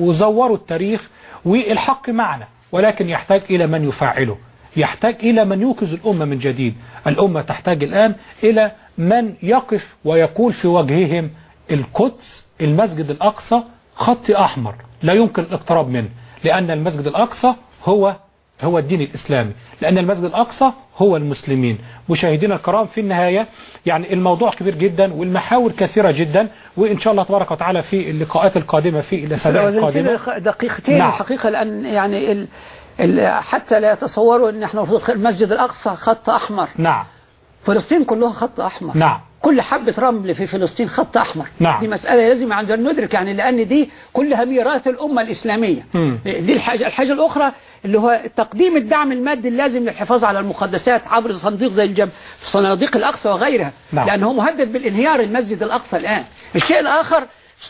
وزوروا التاريخ والحق معنا ولكن يحتاج إلى من يفعله يحتاج إلى من يوقظ الأمة من جديد. الأمة تحتاج الآن إلى من يقف ويقول في وجههم القدس المسجد الأقصى خط أحمر. لا يمكن الاقتراب منه لأن المسجد الأقصى هو هو الدين الإسلامي. لأن المسجد الأقصى هو المسلمين. مشاهدينا الكرام في النهاية يعني الموضوع كبير جدا والمحاور كثيرة جدا وإن شاء الله تبارك وتعالى في اللقاءات القادمة في الأسابيع القادمة دقيقتين نعم. الحقيقة لأن يعني حتى لا يتصوروا أن إحنا المفروض المسجد الأقصى خط أحمر. نعم. فلسطين كلها خط أحمر. نعم. كل حبة رمل في فلسطين خط أحمر. نعم. دي مسألة لازم عندنا ندرك يعني لأن دي كلها ميراث الأمة الإسلامية. مم. دي الحاجة, الحاجة الأخرى اللي هو تقديم الدعم المادي اللازم للحفاظ على المقدسات عبر صندوق زي الجم صناديق الأقصى وغيرها. نعم. لأنه مهدد بالانهيار المسجد الأقصى الآن. الشيء الآخر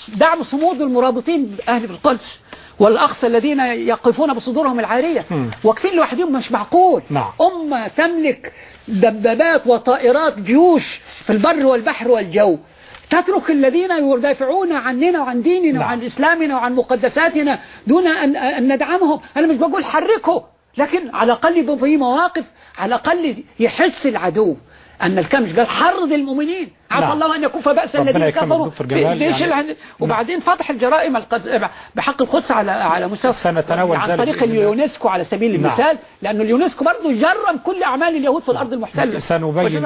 دعم صمود المرابطين أهل القدس. والأقصى الذين يقفون بصدورهم العارية. واقفين لوحدهم مش معقول نعم. أمة تملك دبابات وطائرات جيوش في البر والبحر والجو تترك الذين يدافعون عننا وعن ديننا نعم. وعن إسلامنا وعن مقدساتنا دون أن, أن ندعمهم أنا مش بقول حركوا لكن على الأقل في مواقف على الأقل يحس العدو أن الكمش قال حرض المؤمنين عسى نعم. الله أن يكف بأس الذين كفروا ليش يعني- الهن- وبعدين فتح الجرائم القدس بحق القدس على على مستوى سنتناول عن طريق. اليونسكو على سبيل نعم. المثال لأن اليونسكو برضه جرم كل أعمال اليهود في الأرض المحتلة سنبين.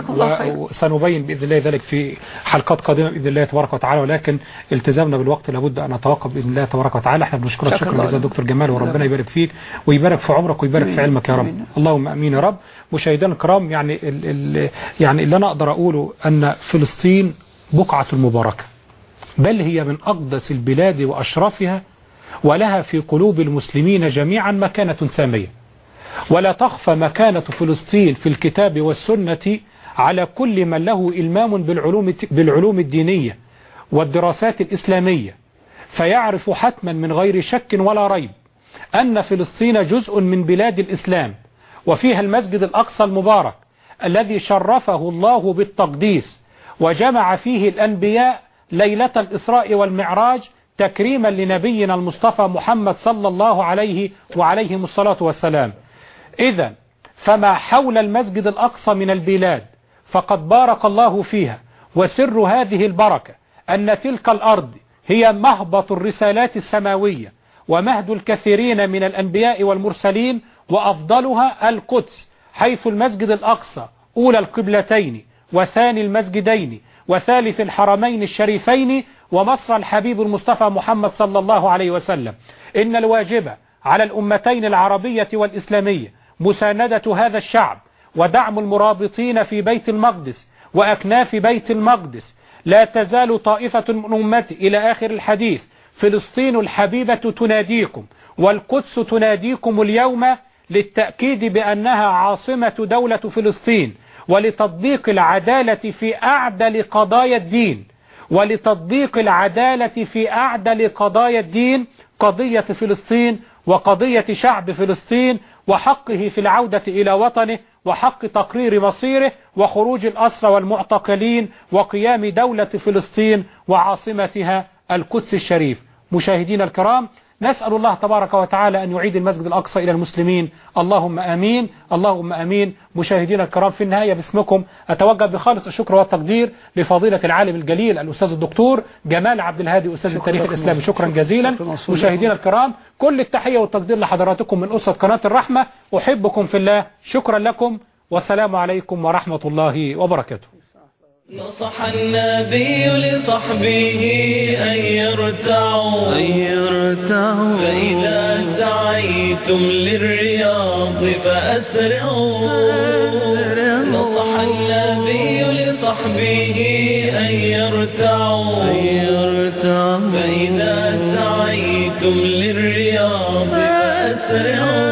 و... سنبين بإذن الله ذلك في حلقات قادمة بإذن الله تبارك وتعالى ولكن التزامنا بالوقت لابد أن نتوقف بإذن الله تبارك وتعالى إحنا بنشكرك شكرا جزيلا. دكتور جمال وربنا يبارك فيك ويبارك في عمرك ويبارك في علمك يا رب. اللهم آمين يا رب مشاهدينا الكرام يعني ال... ال... يعني اللي أنا أقدر أقوله أن فلسطين بقعة المباركة بل هي من أقدس البلاد وأشرفها ولها في قلوب المسلمين جميعا مكانة سامية. ولا تخفى مكانة فلسطين في الكتاب والسنة على كل من له إلمام بالعلوم, بالعلوم الدينية والدراسات الإسلامية. فيعرف حتما من غير شك ولا ريب أن فلسطين جزء من بلاد الإسلام وفيها المسجد الأقصى المبارك الذي شرفه الله بالتقديس وجمع فيه الأنبياء ليلة الإسراء والمعراج تكريما لنبينا المصطفى محمد صلى الله عليه وعليهم الصلاة والسلام. إذا فما حول المسجد الأقصى من البلاد فقد بارك الله فيها وسر هذه البركة أن تلك الأرض هي مهبط الرسالات السماوية ومهد الكثيرين من الأنبياء والمرسلين وأفضلها القدس حيث المسجد الأقصى أولى القبلتين وثاني المسجدين وثالث الحرمين الشريفين ومصر الحبيب المصطفى محمد صلى الله عليه وسلم. إن الواجب على الأمتين العربية والإسلامية مساندة هذا الشعب ودعم المرابطين في بيت المقدس وأكناف بيت المقدس. لا تزال طائفة من أمتي إلى آخر الحديث فلسطين الحبيبة تناديكم والقدس تناديكم اليوم للتأكيد بأنها عاصمة دولة فلسطين. ولتطبيق العدالة في أعدل قضايا الدين. ولتطبيق العدالة في أعدل قضايا الدين قضية فلسطين وقضية شعب فلسطين وحقه في العودة إلى وطنه وحق تقرير مصيره وخروج الأسرى والمعتقلين وقيام دولة فلسطين وعاصمتها القدس الشريف. مشاهدينا الكرام نسأل الله تبارك وتعالى أن يعيد المسجد الأقصى إلى المسلمين. اللهم أمين. اللهم أمين. مشاهدينا الكرام في النهاية باسمكم أتوجه بخالص الشكر والتقدير لفضيلة العالم الجليل الأستاذ الدكتور جمال عبد الهادي أستاذ التاريخ الإسلامي. شكرا جزيلا. مشاهدينا الكرام كل التحية والتقدير لحضراتكم من أسرة قناة الرحمة. أحبكم في الله. شكرا لكم. والسلام عليكم ورحمة الله وبركاته. نصح النبي لصحبه أن يرتعوا. أن يرتعوا. فإذا سعيتم للرياض فأسرعوا. نصح النبي لصحبه أن يرتعوا. أن يرتعوا. فإذا سعيتم للرياض فأسرعوا.